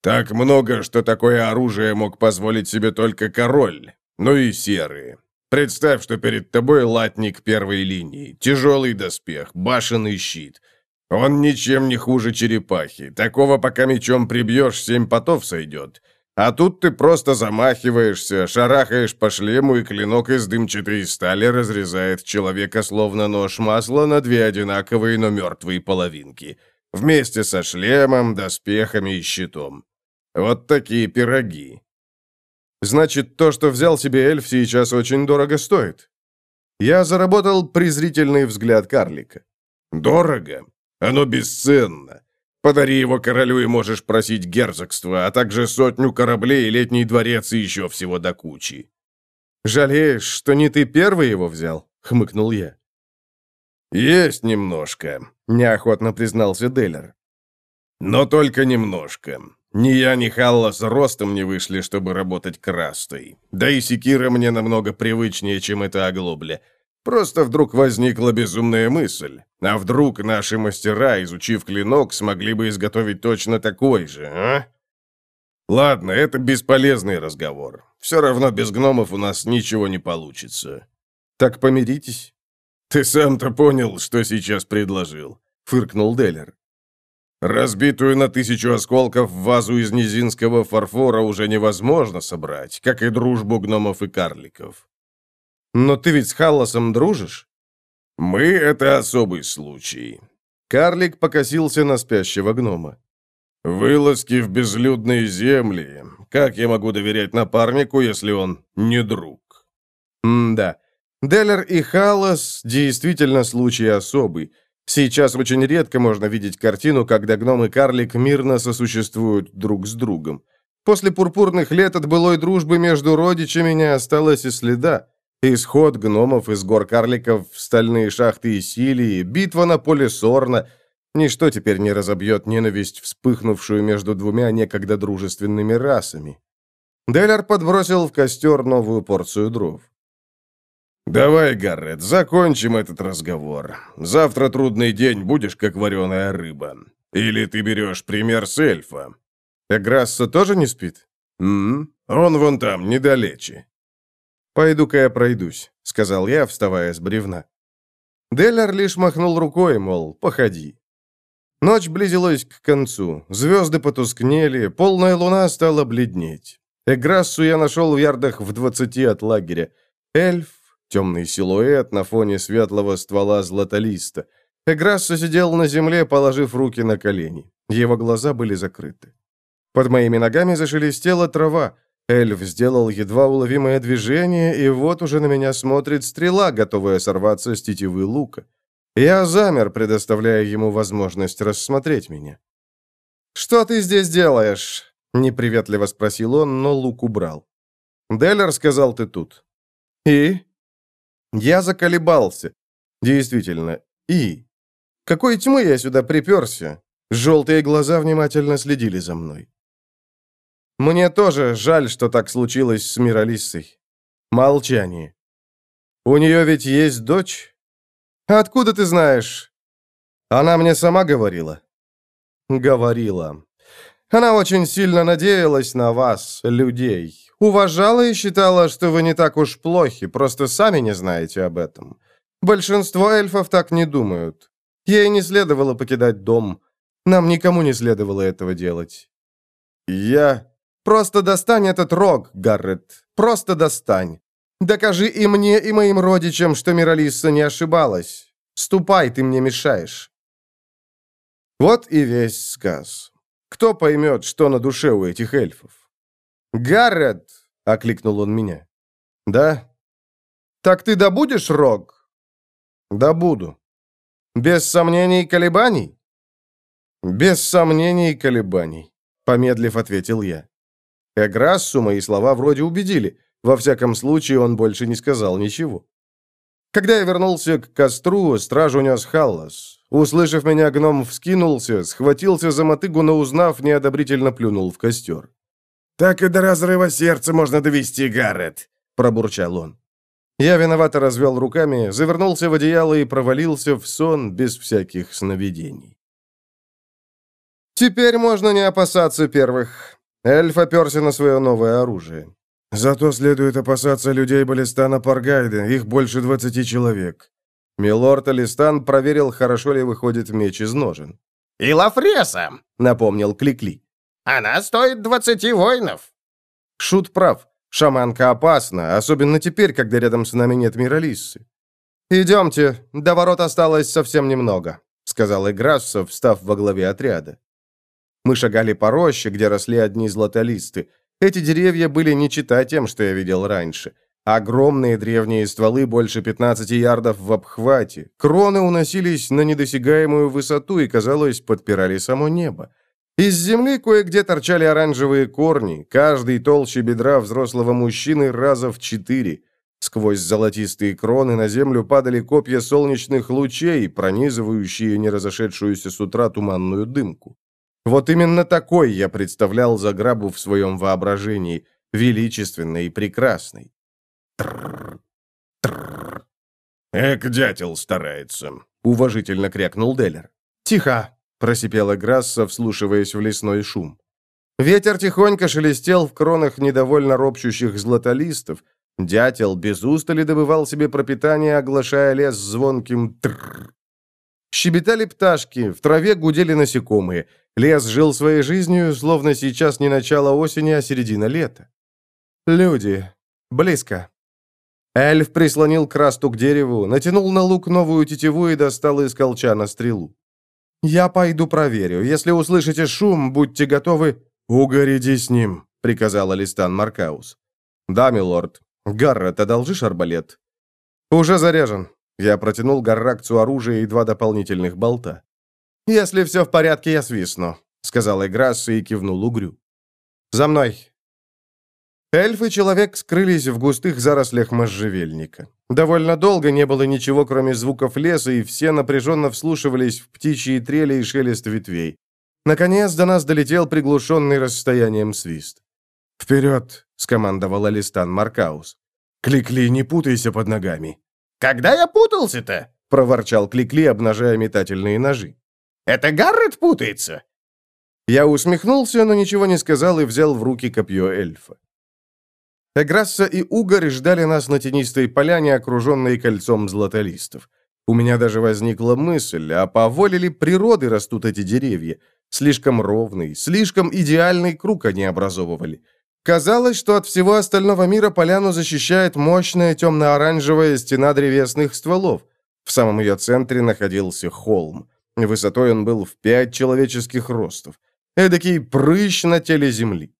«Так много, что такое оружие мог позволить себе только король, ну и серые. Представь, что перед тобой латник первой линии, тяжелый доспех, башенный щит. Он ничем не хуже черепахи. Такого, пока мечом прибьешь, семь потов сойдет. А тут ты просто замахиваешься, шарахаешь по шлему, и клинок из дымчатой стали разрезает человека словно нож масла на две одинаковые, но мертвые половинки. Вместе со шлемом, доспехами и щитом. Вот такие пироги. Значит, то, что взял себе эльф, сейчас очень дорого стоит. Я заработал презрительный взгляд карлика. Дорого? Оно бесценно. Подари его королю и можешь просить герцогство, а также сотню кораблей, летний дворец и еще всего до кучи. «Жалеешь, что не ты первый его взял?» — хмыкнул я. «Есть немножко», — неохотно признался Деллер. «Но только немножко. Ни я, ни Халлас ростом не вышли, чтобы работать крастой. Да и секира мне намного привычнее, чем эта оглобля. Просто вдруг возникла безумная мысль. А вдруг наши мастера, изучив клинок, смогли бы изготовить точно такой же, а? Ладно, это бесполезный разговор. Все равно без гномов у нас ничего не получится. Так помиритесь. Ты сам-то понял, что сейчас предложил, фыркнул Деллер. Разбитую на тысячу осколков вазу из низинского фарфора уже невозможно собрать, как и дружбу гномов и карликов. Но ты ведь с Халласом дружишь? Мы — это особый случай. Карлик покосился на спящего гнома. Вылазки в безлюдные земли. Как я могу доверять напарнику, если он не друг? М-да. Деллер и Халлас действительно случай особый. Сейчас очень редко можно видеть картину, когда гном и карлик мирно сосуществуют друг с другом. После пурпурных лет от былой дружбы между родичами не осталось и следа. Исход гномов из гор карликов в стальные шахты Исилии, битва на поле Сорна — ничто теперь не разобьет ненависть, вспыхнувшую между двумя некогда дружественными расами. Деллар подбросил в костер новую порцию дров. «Давай, Гаррет, закончим этот разговор. Завтра трудный день, будешь как вареная рыба. Или ты берешь пример с эльфа». «Эграсса тоже не спит?» «М -м, он вон там, недалече». «Пойду-ка я пройдусь», — сказал я, вставая с бревна. Деллар лишь махнул рукой, мол, походи. Ночь близилась к концу, звезды потускнели, полная луна стала бледнеть. Эграссу я нашел в ярдах в двадцати от лагеря. Эльф, темный силуэт на фоне светлого ствола златолиста. Эграсса сидел на земле, положив руки на колени. Его глаза были закрыты. Под моими ногами зашелестела трава. Эльф сделал едва уловимое движение, и вот уже на меня смотрит стрела, готовая сорваться с тетивы лука. Я замер, предоставляя ему возможность рассмотреть меня. «Что ты здесь делаешь?» — неприветливо спросил он, но лук убрал. «Деллер сказал, ты тут». «И?» Я заколебался. Действительно, и? Какой тьмы я сюда приперся? Желтые глаза внимательно следили за мной. Мне тоже жаль, что так случилось с Миралиссой. Молчание. У нее ведь есть дочь? Откуда ты знаешь? Она мне сама говорила. Говорила. Она очень сильно надеялась на вас, людей. Уважала и считала, что вы не так уж плохи, просто сами не знаете об этом. Большинство эльфов так не думают. Ей не следовало покидать дом. Нам никому не следовало этого делать. Я... Просто достань этот рог, Гаррет. Просто достань. Докажи и мне, и моим родичам, что Миралисса не ошибалась. Ступай, ты мне мешаешь. Вот и весь сказ. Кто поймет, что на душе у этих эльфов? «Гаррет!» — окликнул он меня. «Да?» «Так ты добудешь рог?» «Добуду». «Без сомнений и колебаний?» «Без сомнений и колебаний», — помедлив ответил я. Эграссу мои слова вроде убедили. Во всяком случае, он больше не сказал ничего. Когда я вернулся к костру, стражу нес Халлас. Услышав меня, гном вскинулся, схватился за мотыгу, но узнав, неодобрительно плюнул в костер. «Так и до разрыва сердца можно довести, Гаррет», — пробурчал он. Я виновато развел руками, завернулся в одеяло и провалился в сон без всяких сновидений. Теперь можно не опасаться первых. Эльф оперся на свое новое оружие. Зато следует опасаться людей Балистана Паргайда, их больше двадцати человек. Милорд Алистан проверил, хорошо ли выходит меч из ножен. «И Лафреса», — напомнил Кликли. «Она стоит двадцати воинов». Шут прав. Шаманка опасна, особенно теперь, когда рядом с нами нет Миралиссы. «Идемте, до ворот осталось совсем немного», — сказал Играссов, встав во главе отряда. Мы шагали по роще, где росли одни златолисты. Эти деревья были не чита тем, что я видел раньше. Огромные древние стволы больше 15 ярдов в обхвате. Кроны уносились на недосягаемую высоту и, казалось, подпирали само небо. Из земли кое-где торчали оранжевые корни, каждый толще бедра взрослого мужчины раза в четыре. Сквозь золотистые кроны на землю падали копья солнечных лучей, пронизывающие неразошедшуюся с утра туманную дымку. Вот именно такой я представлял Заграбу в своем воображении, величественной и прекрасной. Трррр, трррр. «Эк, дятел старается», — уважительно крякнул Деллер. «Тихо!» — просипела Грасса, вслушиваясь в лесной шум. Ветер тихонько шелестел в кронах недовольно ропчущих златолистов. Дятел без устали добывал себе пропитание, оглашая лес звонким трррр. Щебетали пташки, в траве гудели насекомые. Лес жил своей жизнью, словно сейчас не начало осени, а середина лета. Люди. Близко. Эльф прислонил красту к дереву, натянул на лук новую тетиву и достал из колчана стрелу. «Я пойду проверю. Если услышите шум, будьте готовы...» «Угоряди с ним», — приказал Алистан Маркаус. «Да, милорд. Гаррет, одолжишь арбалет?» «Уже заряжен». Я протянул Гарракцу оружие и два дополнительных болта. «Если все в порядке, я свистну», — сказал Играсса и кивнул Угрю. «За мной!» Эльф и человек скрылись в густых зарослях можжевельника. Довольно долго не было ничего, кроме звуков леса, и все напряженно вслушивались в птичьи трели и шелест ветвей. Наконец до нас долетел приглушенный расстоянием свист. «Вперед!» — скомандовал Алистан Маркаус. «Кликли, не путайся под ногами!» «Когда я путался-то?» — проворчал Кликли, обнажая метательные ножи. «Это Гаррет путается?» Я усмехнулся, но ничего не сказал и взял в руки копье эльфа. Эграсса и Угорь ждали нас на тенистой поляне, окруженной кольцом златолистов. У меня даже возникла мысль, а по воле ли природы растут эти деревья? Слишком ровный, слишком идеальный круг они образовывали. Казалось, что от всего остального мира поляну защищает мощная темно-оранжевая стена древесных стволов. В самом ее центре находился холм. Высотой он был в пять человеческих ростов. Эдакий прыщ на теле земли.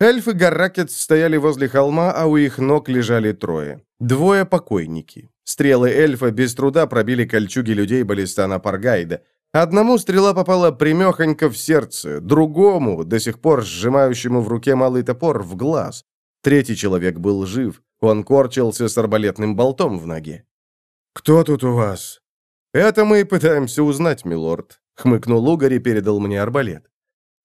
Эльф и Гарракет стояли возле холма, а у их ног лежали трое. Двое покойники. Стрелы эльфа без труда пробили кольчуги людей Балистана Паргайда. Одному стрела попала примехонько в сердце, другому, до сих пор сжимающему в руке малый топор, в глаз. Третий человек был жив. Он корчился с арбалетным болтом в ноге. «Кто тут у вас?» «Это мы и пытаемся узнать, милорд», — хмыкнул Угорь и передал мне арбалет.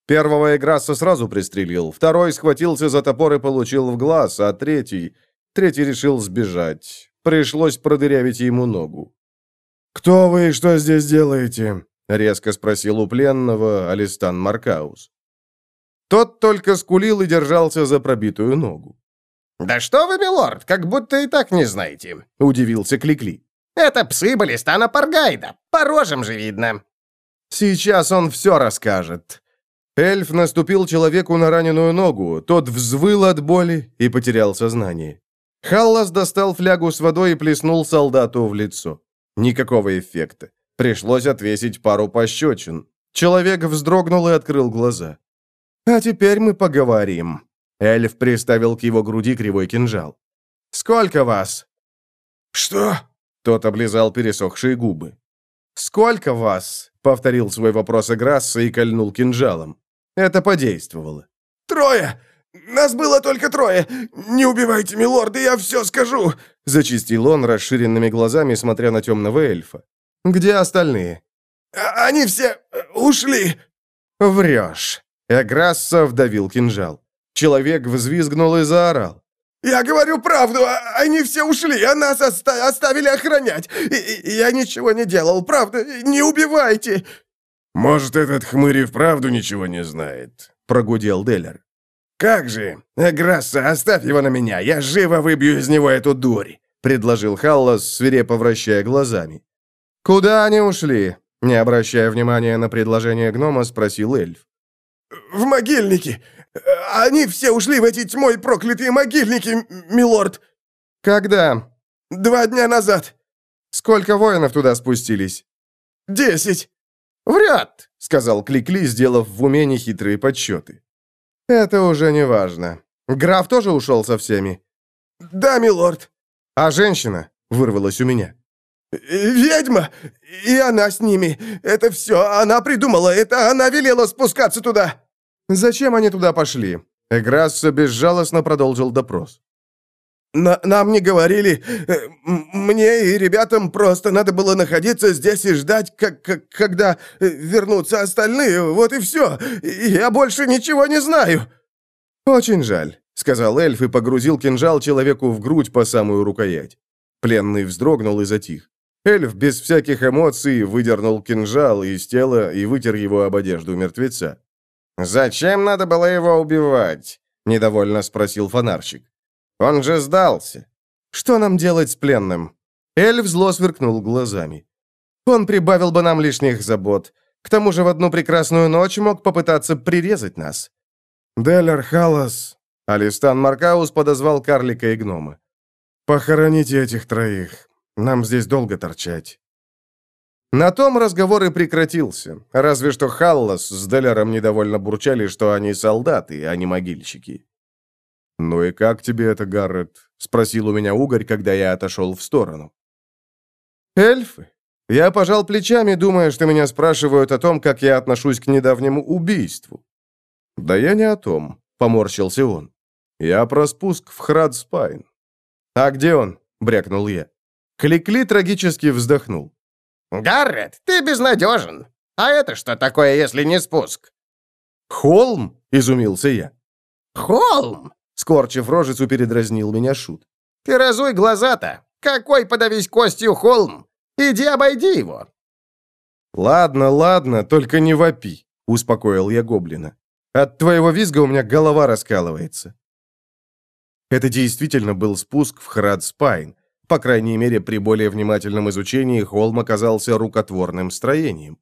Первого Играсса сразу пристрелил, второй схватился за топор и получил в глаз, а третий... Третий решил сбежать. Пришлось продырявить ему ногу. «Кто вы и что здесь делаете?» — резко спросил у пленного Алистан Маркаус. Тот только скулил и держался за пробитую ногу. «Да что вы, милорд, как будто и так не знаете», — удивился Кликли. «Это псы Балистана Паргайда, по рожам же видно». «Сейчас он все расскажет», Эльф наступил человеку на раненую ногу, тот взвыл от боли и потерял сознание. Халлас достал флягу с водой и плеснул солдату в лицо. Никакого эффекта. Пришлось отвесить пару пощечин. Человек вздрогнул и открыл глаза. «А теперь мы поговорим». Эльф приставил к его груди кривой кинжал. «Сколько вас?» «Что?» Тот облизал пересохшие губы. «Сколько вас?» — повторил свой вопрос Аграсса и кольнул кинжалом. Это подействовало. «Трое! Нас было только трое! Не убивайте, милорд, я все скажу!» Зачистил он расширенными глазами, смотря на темного эльфа. «Где остальные?» а «Они все э, ушли!» «Врешь!» Эграсса вдавил кинжал. Человек взвизгнул и заорал. «Я говорю правду, а они все ушли, а нас оста оставили охранять. И, и, я ничего не делал, правда, не убивайте!» «Может, этот хмырь и вправду ничего не знает», — прогудел Деллер. «Как же? Грасса, оставь его на меня, я живо выбью из него эту дурь», — предложил Халлас, свирепо вращая глазами. «Куда они ушли?» — не обращая внимания на предложение гнома, спросил эльф. «В могильники! Они все ушли в эти тьмой проклятые могильники, милорд!» «Когда?» «Два дня назад». «Сколько воинов туда спустились?» «Десять». «Врет!» — сказал Кликли, сделав в уме нехитрые подсчеты. «Это уже не важно. Граф тоже ушел со всеми?» «Да, милорд». «А женщина?» — вырвалась у меня. «Ведьма! И она с ними! Это все она придумала! Это она велела спускаться туда!» «Зачем они туда пошли?» Эграсса безжалостно продолжил допрос. На нам не говорили. Э, мне и ребятам просто надо было находиться здесь и ждать, как, как когда э, вернутся остальные. Вот и все. Я больше ничего не знаю». «Очень жаль», — сказал эльф и погрузил кинжал человеку в грудь по самую рукоять. Пленный вздрогнул и затих. Эльф без всяких эмоций выдернул кинжал из тела и вытер его об одежду мертвеца. «Зачем надо было его убивать?» — недовольно спросил фонарщик. «Он же сдался. Что нам делать с пленным?» Эльф зло сверкнул глазами. «Он прибавил бы нам лишних забот. К тому же в одну прекрасную ночь мог попытаться прирезать нас». «Деллер Халас...» Алистан Маркаус подозвал карлика и гнома. «Похороните этих троих. Нам здесь долго торчать». На том разговор и прекратился. Разве что Халлас с Деллером недовольно бурчали, что они солдаты, а не могильщики. «Ну и как тебе это, Гаррет?» — спросил у меня Угорь, когда я отошел в сторону. «Эльфы?» Я пожал плечами, думая, что меня спрашивают о том, как я отношусь к недавнему убийству. «Да я не о том», — поморщился он. «Я про спуск в Храдспайн». «А где он?» — брякнул я. Кликли трагически вздохнул. «Гаррет, ты безнадежен. А это что такое, если не спуск?» «Холм?» — изумился я. «Холм?» — скорчив рожицу, передразнил меня Шут. «Ты разуй глаза-то! Какой подавись костью холм? Иди обойди его!» «Ладно, ладно, только не вопи», — успокоил я гоблина. «От твоего визга у меня голова раскалывается». Это действительно был спуск в Храдспайн, по крайней мере, при более внимательном изучении холм оказался рукотворным строением.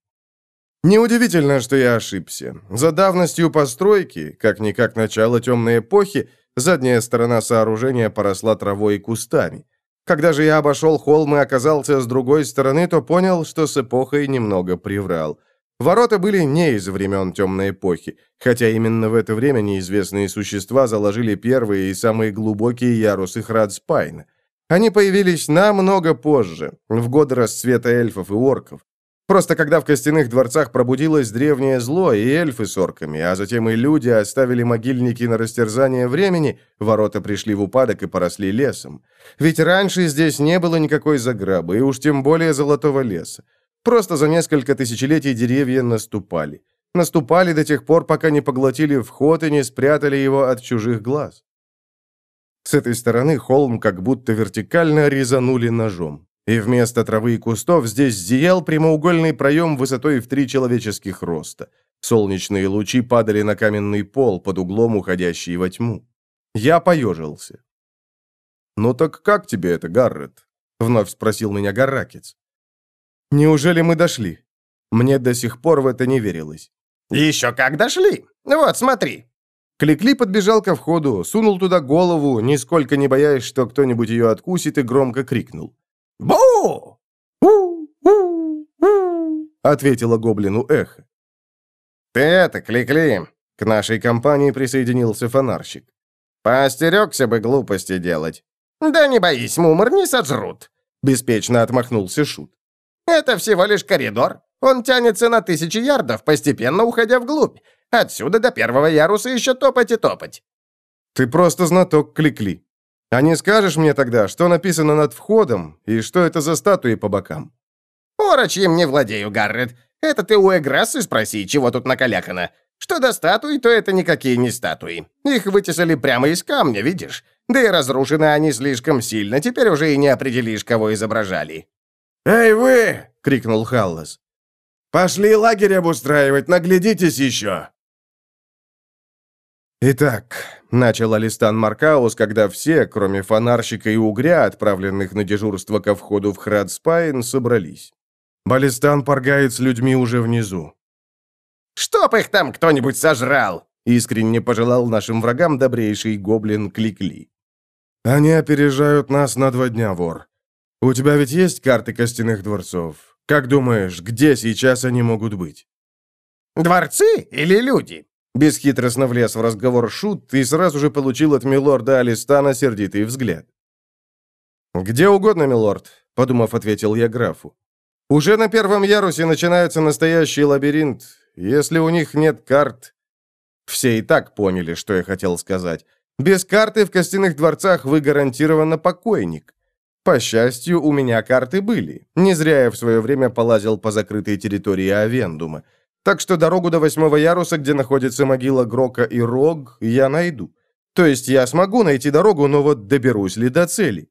Неудивительно, что я ошибся. За давностью постройки, как-никак начало темной эпохи, задняя сторона сооружения поросла травой и кустами. Когда же я обошел холм и оказался с другой стороны, то понял, что с эпохой немного приврал. Ворота были не из времен темной эпохи, хотя именно в это время неизвестные существа заложили первые и самые глубокие ярусы Храдспайна. Они появились намного позже, в годы расцвета эльфов и орков. Просто когда в костяных дворцах пробудилось древнее зло, и эльфы с орками, а затем и люди оставили могильники на растерзание времени, ворота пришли в упадок и поросли лесом. Ведь раньше здесь не было никакой заграбы, и уж тем более золотого леса. Просто за несколько тысячелетий деревья наступали. Наступали до тех пор, пока не поглотили вход и не спрятали его от чужих глаз. С этой стороны холм как будто вертикально резанули ножом. И вместо травы и кустов здесь зиял прямоугольный проем высотой в три человеческих роста. Солнечные лучи падали на каменный пол под углом, уходящий во тьму. Я поежился. «Ну так как тебе это, Гаррет?» — вновь спросил меня Гарракец. «Неужели мы дошли?» Мне до сих пор в это не верилось. «Еще как дошли! Вот, смотри!» Кликли подбежал ко входу, сунул туда голову, нисколько не боясь, что кто-нибудь ее откусит, и громко крикнул. «Бу!» «У-у-у!» — ответила гоблину эхо. «Ты это, Кликли!» — к нашей компании присоединился фонарщик. «Поостерегся бы глупости делать». «Да не боись, Мумор, не сожрут!» — беспечно отмахнулся Шут. «Это всего лишь коридор. Он тянется на тысячи ярдов, постепенно уходя вглубь. Отсюда до первого яруса еще топать и топать». «Ты просто знаток Кликли. А не скажешь мне тогда, что написано над входом и что это за статуи по бокам?» «Орочьим не владею, Гаррет. Это ты у Эграссы спроси, чего тут накалякано. Что до статуй, то это никакие не статуи. Их вытесали прямо из камня, видишь? Да и разрушены они слишком сильно, теперь уже и не определишь, кого изображали». «Эй, вы!» — крикнул Халлас. «Пошли лагерь обустраивать, наглядитесь еще!» «Итак», — начал Алистан Маркаус, когда все, кроме фонарщика и угря, отправленных на дежурство ко входу в Храдспайн, собрались. Балистан поргает с людьми уже внизу. «Чтоб их там кто-нибудь сожрал!» — искренне пожелал нашим врагам добрейший гоблин Кликли. «Они опережают нас на два дня, вор. У тебя ведь есть карты костяных дворцов? Как думаешь, где сейчас они могут быть?» «Дворцы или люди?» Бесхитростно влез в разговор Шут и сразу же получил от милорда Алистана сердитый взгляд. «Где угодно, милорд», — подумав, ответил я графу. «Уже на первом ярусе начинается настоящий лабиринт. Если у них нет карт...» Все и так поняли, что я хотел сказать. Без карты в костяных дворцах вы гарантированно покойник. По счастью, у меня карты были. Не зря я в свое время полазил по закрытой территории Авендума. Так что дорогу до восьмого яруса, где находится могила Грока и Рог, я найду. То есть я смогу найти дорогу, но вот доберусь ли до цели?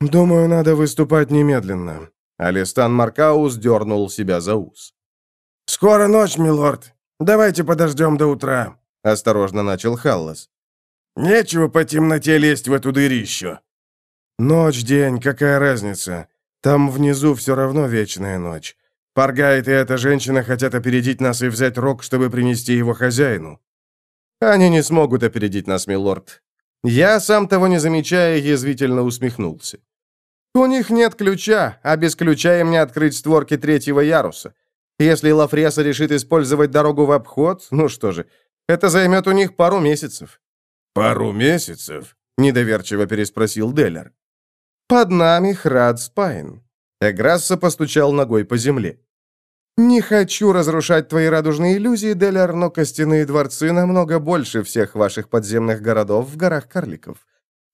Думаю, надо выступать немедленно. Алистан Маркаус дернул себя за ус. «Скоро ночь, милорд. давайте подождем до утра», — осторожно начал Халлас. «Нечего по темноте лезть в эту дырищу». «Ночь, день, какая разница? Там внизу все равно вечная ночь. Паргайт и эта женщина хотят опередить нас и взять рог, чтобы принести его хозяину». «Они не смогут опередить нас, милорд». Я, сам того не замечая, язвительно усмехнулся. «У них нет ключа, а без ключа им не открыть створки третьего яруса. Если Лафреса решит использовать дорогу в обход, ну что же, это займет у них пару месяцев». «Пару месяцев?» — недоверчиво переспросил Деллер. «Под нами Храд Спайн». Эграсса постучал ногой по земле. «Не хочу разрушать твои радужные иллюзии, Деллер, но костяные дворцы намного больше всех ваших подземных городов в горах карликов.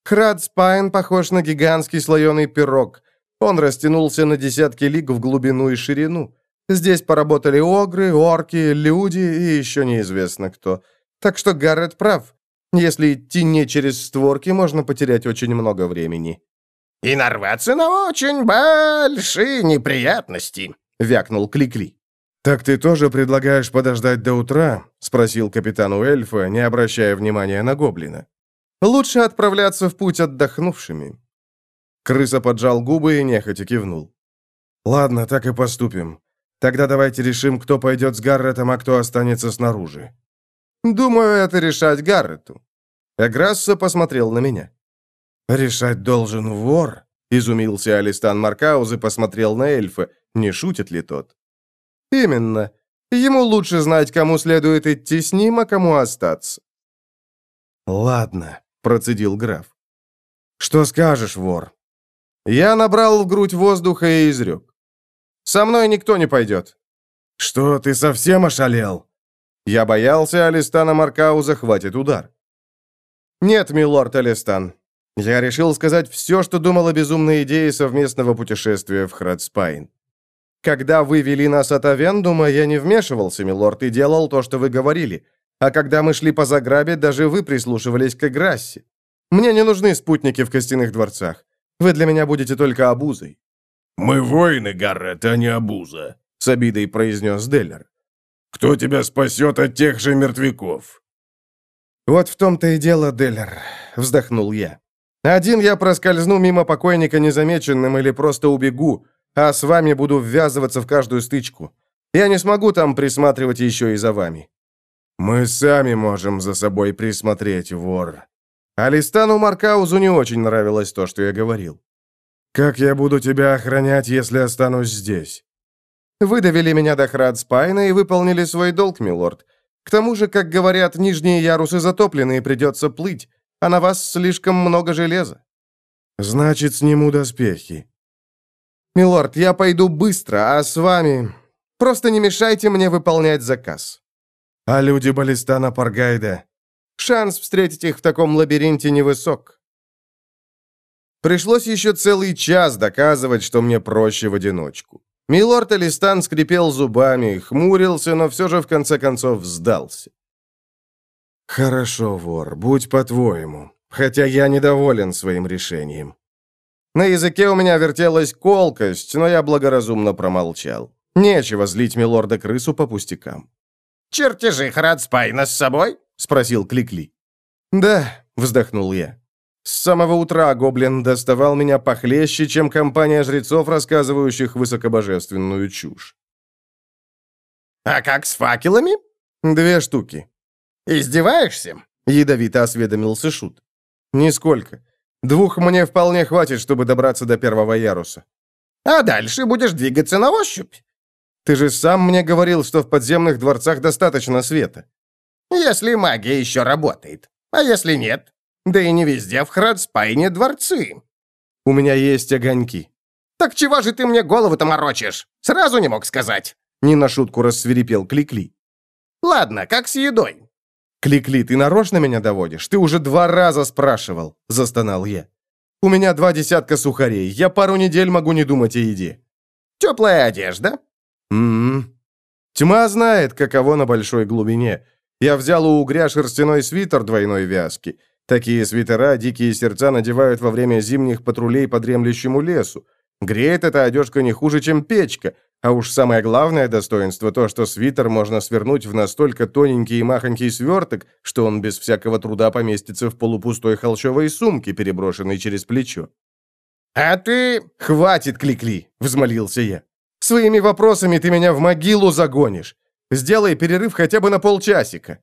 Храд Спайн похож на гигантский слоеный пирог. Он растянулся на десятки лиг в глубину и ширину. Здесь поработали огры, орки, люди и еще неизвестно кто. Так что Гаррет прав. Если идти не через створки, можно потерять очень много времени» и нарваться на очень большие неприятности», — вякнул Кликли. «Так ты тоже предлагаешь подождать до утра?» — спросил капитан у эльфа, не обращая внимания на гоблина. «Лучше отправляться в путь отдохнувшими». Крыса поджал губы и нехотя кивнул. «Ладно, так и поступим. Тогда давайте решим, кто пойдет с Гарретом, а кто останется снаружи». «Думаю, это решать Гаррету». Эграсса посмотрел на меня. «Решать должен вор?» — изумился Алистан Маркауз и посмотрел на эльфа. Не шутит ли тот? «Именно. Ему лучше знать, кому следует идти с ним, а кому остаться». «Ладно», — процедил граф. «Что скажешь, вор?» Я набрал в грудь воздуха и изрек. «Со мной никто не пойдет». «Что, ты совсем ошалел?» Я боялся, Алистана Маркауза хватит удар. «Нет, милорд Алистан, я решил сказать все, что думал о безумной идее совместного путешествия в Храдспайн. Когда вы вели нас от Авендума, я не вмешивался, милорд, и делал то, что вы говорили. А когда мы шли по заграбе, даже вы прислушивались к Играссе. Мне не нужны спутники в костяных дворцах. Вы для меня будете только обузой». «Мы воины, Гаррет, а не обуза», — с обидой произнес Деллер. «Кто тебя спасет от тех же мертвяков?» «Вот в том-то и дело, Деллер», — вздохнул я. Один я проскользну мимо покойника незамеченным или просто убегу, а с вами буду ввязываться в каждую стычку. Я не смогу там присматривать еще и за вами». «Мы сами можем за собой присмотреть, вор». Алистану Маркаузу не очень нравилось то, что я говорил. «Как я буду тебя охранять, если останусь здесь?» «Вы довели меня до Храдспайна и выполнили свой долг, милорд. К тому же, как говорят, нижние ярусы затоплены и придется плыть а на вас слишком много железа». «Значит, сниму доспехи». «Милорд, я пойду быстро, а с вами... Просто не мешайте мне выполнять заказ». «А люди Балистана Паргайда?» «Шанс встретить их в таком лабиринте невысок». Пришлось еще целый час доказывать, что мне проще в одиночку. Милорд Алистан скрипел зубами, хмурился, но все же в конце концов сдался. «Хорошо, вор, будь по-твоему, хотя я недоволен своим решением». На языке у меня вертелась колкость, но я благоразумно промолчал. Нечего злить милорда-крысу по пустякам. «Чертежи Храдспайна с собой?» — спросил Кликли. «Да», — вздохнул я. С самого утра гоблин доставал меня похлеще, чем компания жрецов, рассказывающих высокобожественную чушь. «А как с факелами?» «Две штуки. «Издеваешься?» — ядовито осведомился Шут. «Нисколько. Двух мне вполне хватит, чтобы добраться до первого яруса». «А дальше будешь двигаться на ощупь». «Ты же сам мне говорил, что в подземных дворцах достаточно света». «Если магия еще работает. А если нет? Да и не везде в Храдспайне дворцы». «У меня есть огоньки». «Так чего же ты мне голову-то морочишь? Сразу не мог сказать». Не на шутку рассверепел Кликли. «Ладно, как с едой. «Кликли, ты нарочно меня доводишь? Ты уже два раза спрашивал», — застонал я. «У меня два десятка сухарей. Я пару недель могу не думать о еде». «Теплая одежда?» «М-м-м. Тьма знает, каково на большой глубине. Я взял у угря шерстяной свитер двойной вязки. Такие свитера дикие сердца надевают во время зимних патрулей по дремлющему лесу. Греет эта одежка не хуже, чем печка, А уж самое главное достоинство то, что свитер можно свернуть в настолько тоненький и махонький сверток, что он без всякого труда поместится в полупустой холщовой сумке, переброшенной через плечо. «А ты...» «Хватит, Кликли!» — взмолился я. «Своими вопросами ты меня в могилу загонишь. Сделай перерыв хотя бы на полчасика».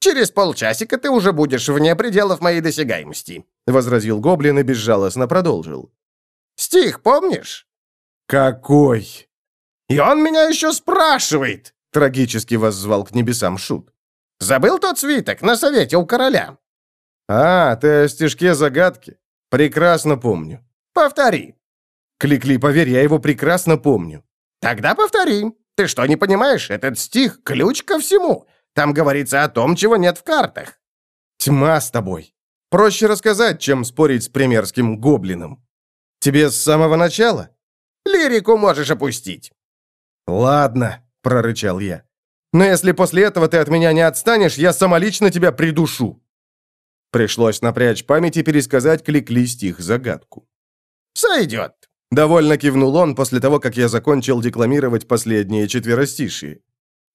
«Через полчасика ты уже будешь вне пределов моей досягаемости», — возразил гоблин и безжалостно продолжил. «Стих помнишь?» «Какой?» «И он меня еще спрашивает!» — трагически воззвал к небесам Шут. «Забыл тот свиток на совете у короля?» «А, ты о стишке загадки? Прекрасно помню». «Повтори». Кликли, поверь, я его прекрасно помню. «Тогда повтори. Ты что, не понимаешь? Этот стих — ключ ко всему. Там говорится о том, чего нет в картах». «Тьма с тобой. Проще рассказать, чем спорить с примерским гоблином. Тебе с самого начала?» «Лирику можешь опустить». «Ладно», — прорычал я. «Но если после этого ты от меня не отстанешь, я самолично тебя придушу». Пришлось напрячь память и пересказать Кликли стих загадку. «Сойдет», — довольно кивнул он после того, как я закончил декламировать последние четверостишие.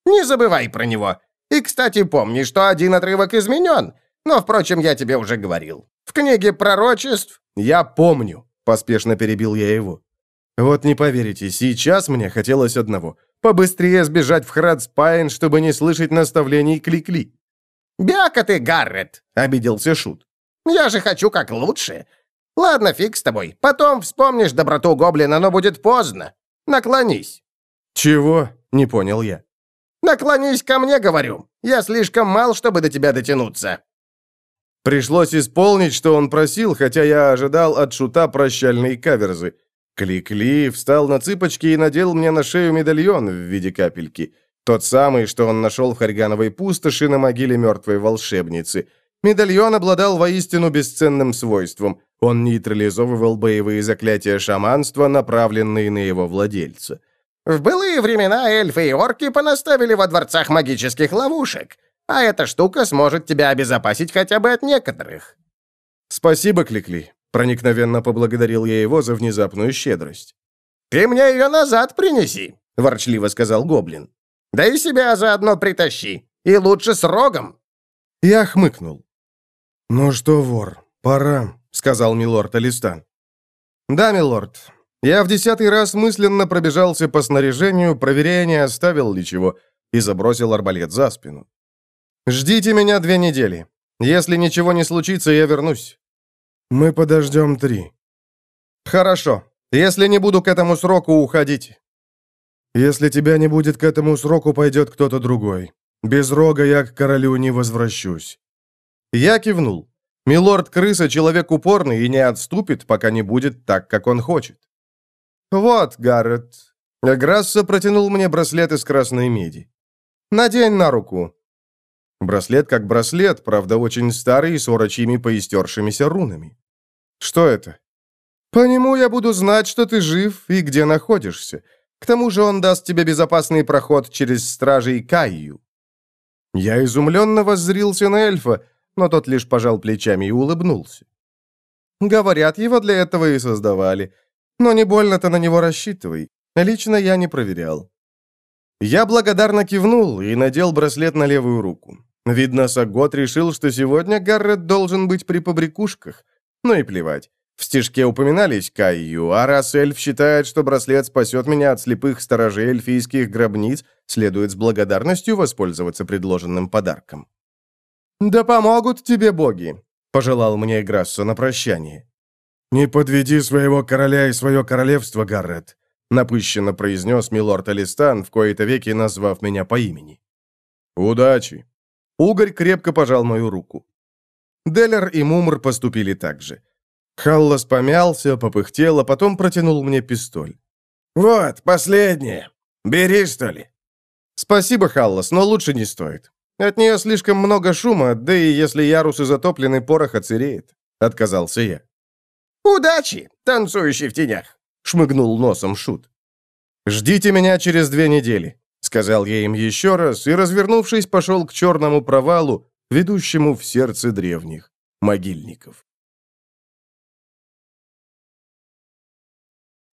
«Не забывай про него. И, кстати, помни, что один отрывок изменен. Но, впрочем, я тебе уже говорил. В книге пророчеств...» «Я помню», — поспешно перебил я его. Вот не поверите, сейчас мне хотелось одного — побыстрее сбежать в Храдспайн, чтобы не слышать наставлений Кликли. «Бяка ты, Гаррет!» — обиделся Шут. «Я же хочу как лучше. Ладно, фиг с тобой. Потом вспомнишь доброту гоблина, но будет поздно. Наклонись». «Чего?» — не понял я. «Наклонись ко мне, говорю. Я слишком мал, чтобы до тебя дотянуться». Пришлось исполнить, что он просил, хотя я ожидал от Шута прощальной каверзы — Кликли встал на цыпочки и надел мне на шею медальон в виде капельки. Тот самый, что он нашел в Харьгановой пустоши на могиле мертвой волшебницы. Медальон обладал воистину бесценным свойством. Он нейтрализовывал боевые заклятия шаманства, направленные на его владельца. В былые времена эльфы и орки понаставили во дворцах магических ловушек, а эта штука сможет тебя обезопасить хотя бы от некоторых. Спасибо, Кликли. Проникновенно поблагодарил я его за внезапную щедрость. «Ты мне ее назад принеси», — ворчливо сказал Гоблин. «Да и себя заодно притащи. И лучше с рогом». Я хмыкнул. «Ну что, вор, пора», — сказал милорд Алистан. «Да, милорд. Я в десятый раз мысленно пробежался по снаряжению, проверяя, не оставил ли чего, и забросил арбалет за спину. Ждите меня две недели. Если ничего не случится, я вернусь. «Мы подождем три». «Хорошо. Если не буду к этому сроку, уходить. «Если тебя не будет к этому сроку, пойдет кто-то другой. Без рога я к королю не возвращусь». Я кивнул. Милорд-крыса человек упорный и не отступит, пока не будет так, как он хочет. «Вот, Гаррет». Грасса протянул мне браслет из красной меди. «Надень на руку». Браслет как браслет, правда, очень старый и с орочьими поистершимися рунами. Что это? По нему я буду знать, что ты жив и где находишься. К тому же он даст тебе безопасный проход через стражей Кайю. Я изумленно воззрился на эльфа, но тот лишь пожал плечами и улыбнулся. Говорят, его для этого и создавали. Но не больно-то на него рассчитывай. Лично я не проверял. Я благодарно кивнул и надел браслет на левую руку. Видно, Сагот решил, что сегодня Гаррет должен быть при побрякушках. Ну и плевать. В стишке упоминались Кайю, а раз эльф считает, что браслет спасет меня от слепых сторожей эльфийских гробниц, следует с благодарностью воспользоваться предложенным подарком. «Да помогут тебе боги», — пожелал мне Грассо на прощание. «Не подведи своего короля и свое королевство, Гаррет», — напыщенно произнес милорд Алистан, в кои-то веки назвав меня по имени. «Удачи», Угорь крепко пожал мою руку. Деллер и Мумр поступили так же. Халлас помялся, попыхтел, а потом протянул мне пистоль. «Вот, последнее. Бери, что ли?» «Спасибо, Халлас, но лучше не стоит. От нее слишком много шума, да и если ярусы затоплены, порох оцереет», — отказался я. «Удачи, танцующий в тенях!» — шмыгнул носом Шут. «Ждите меня через две недели. Сказал я им еще раз и, развернувшись, пошел к черному провалу, ведущему в сердце древних могильников.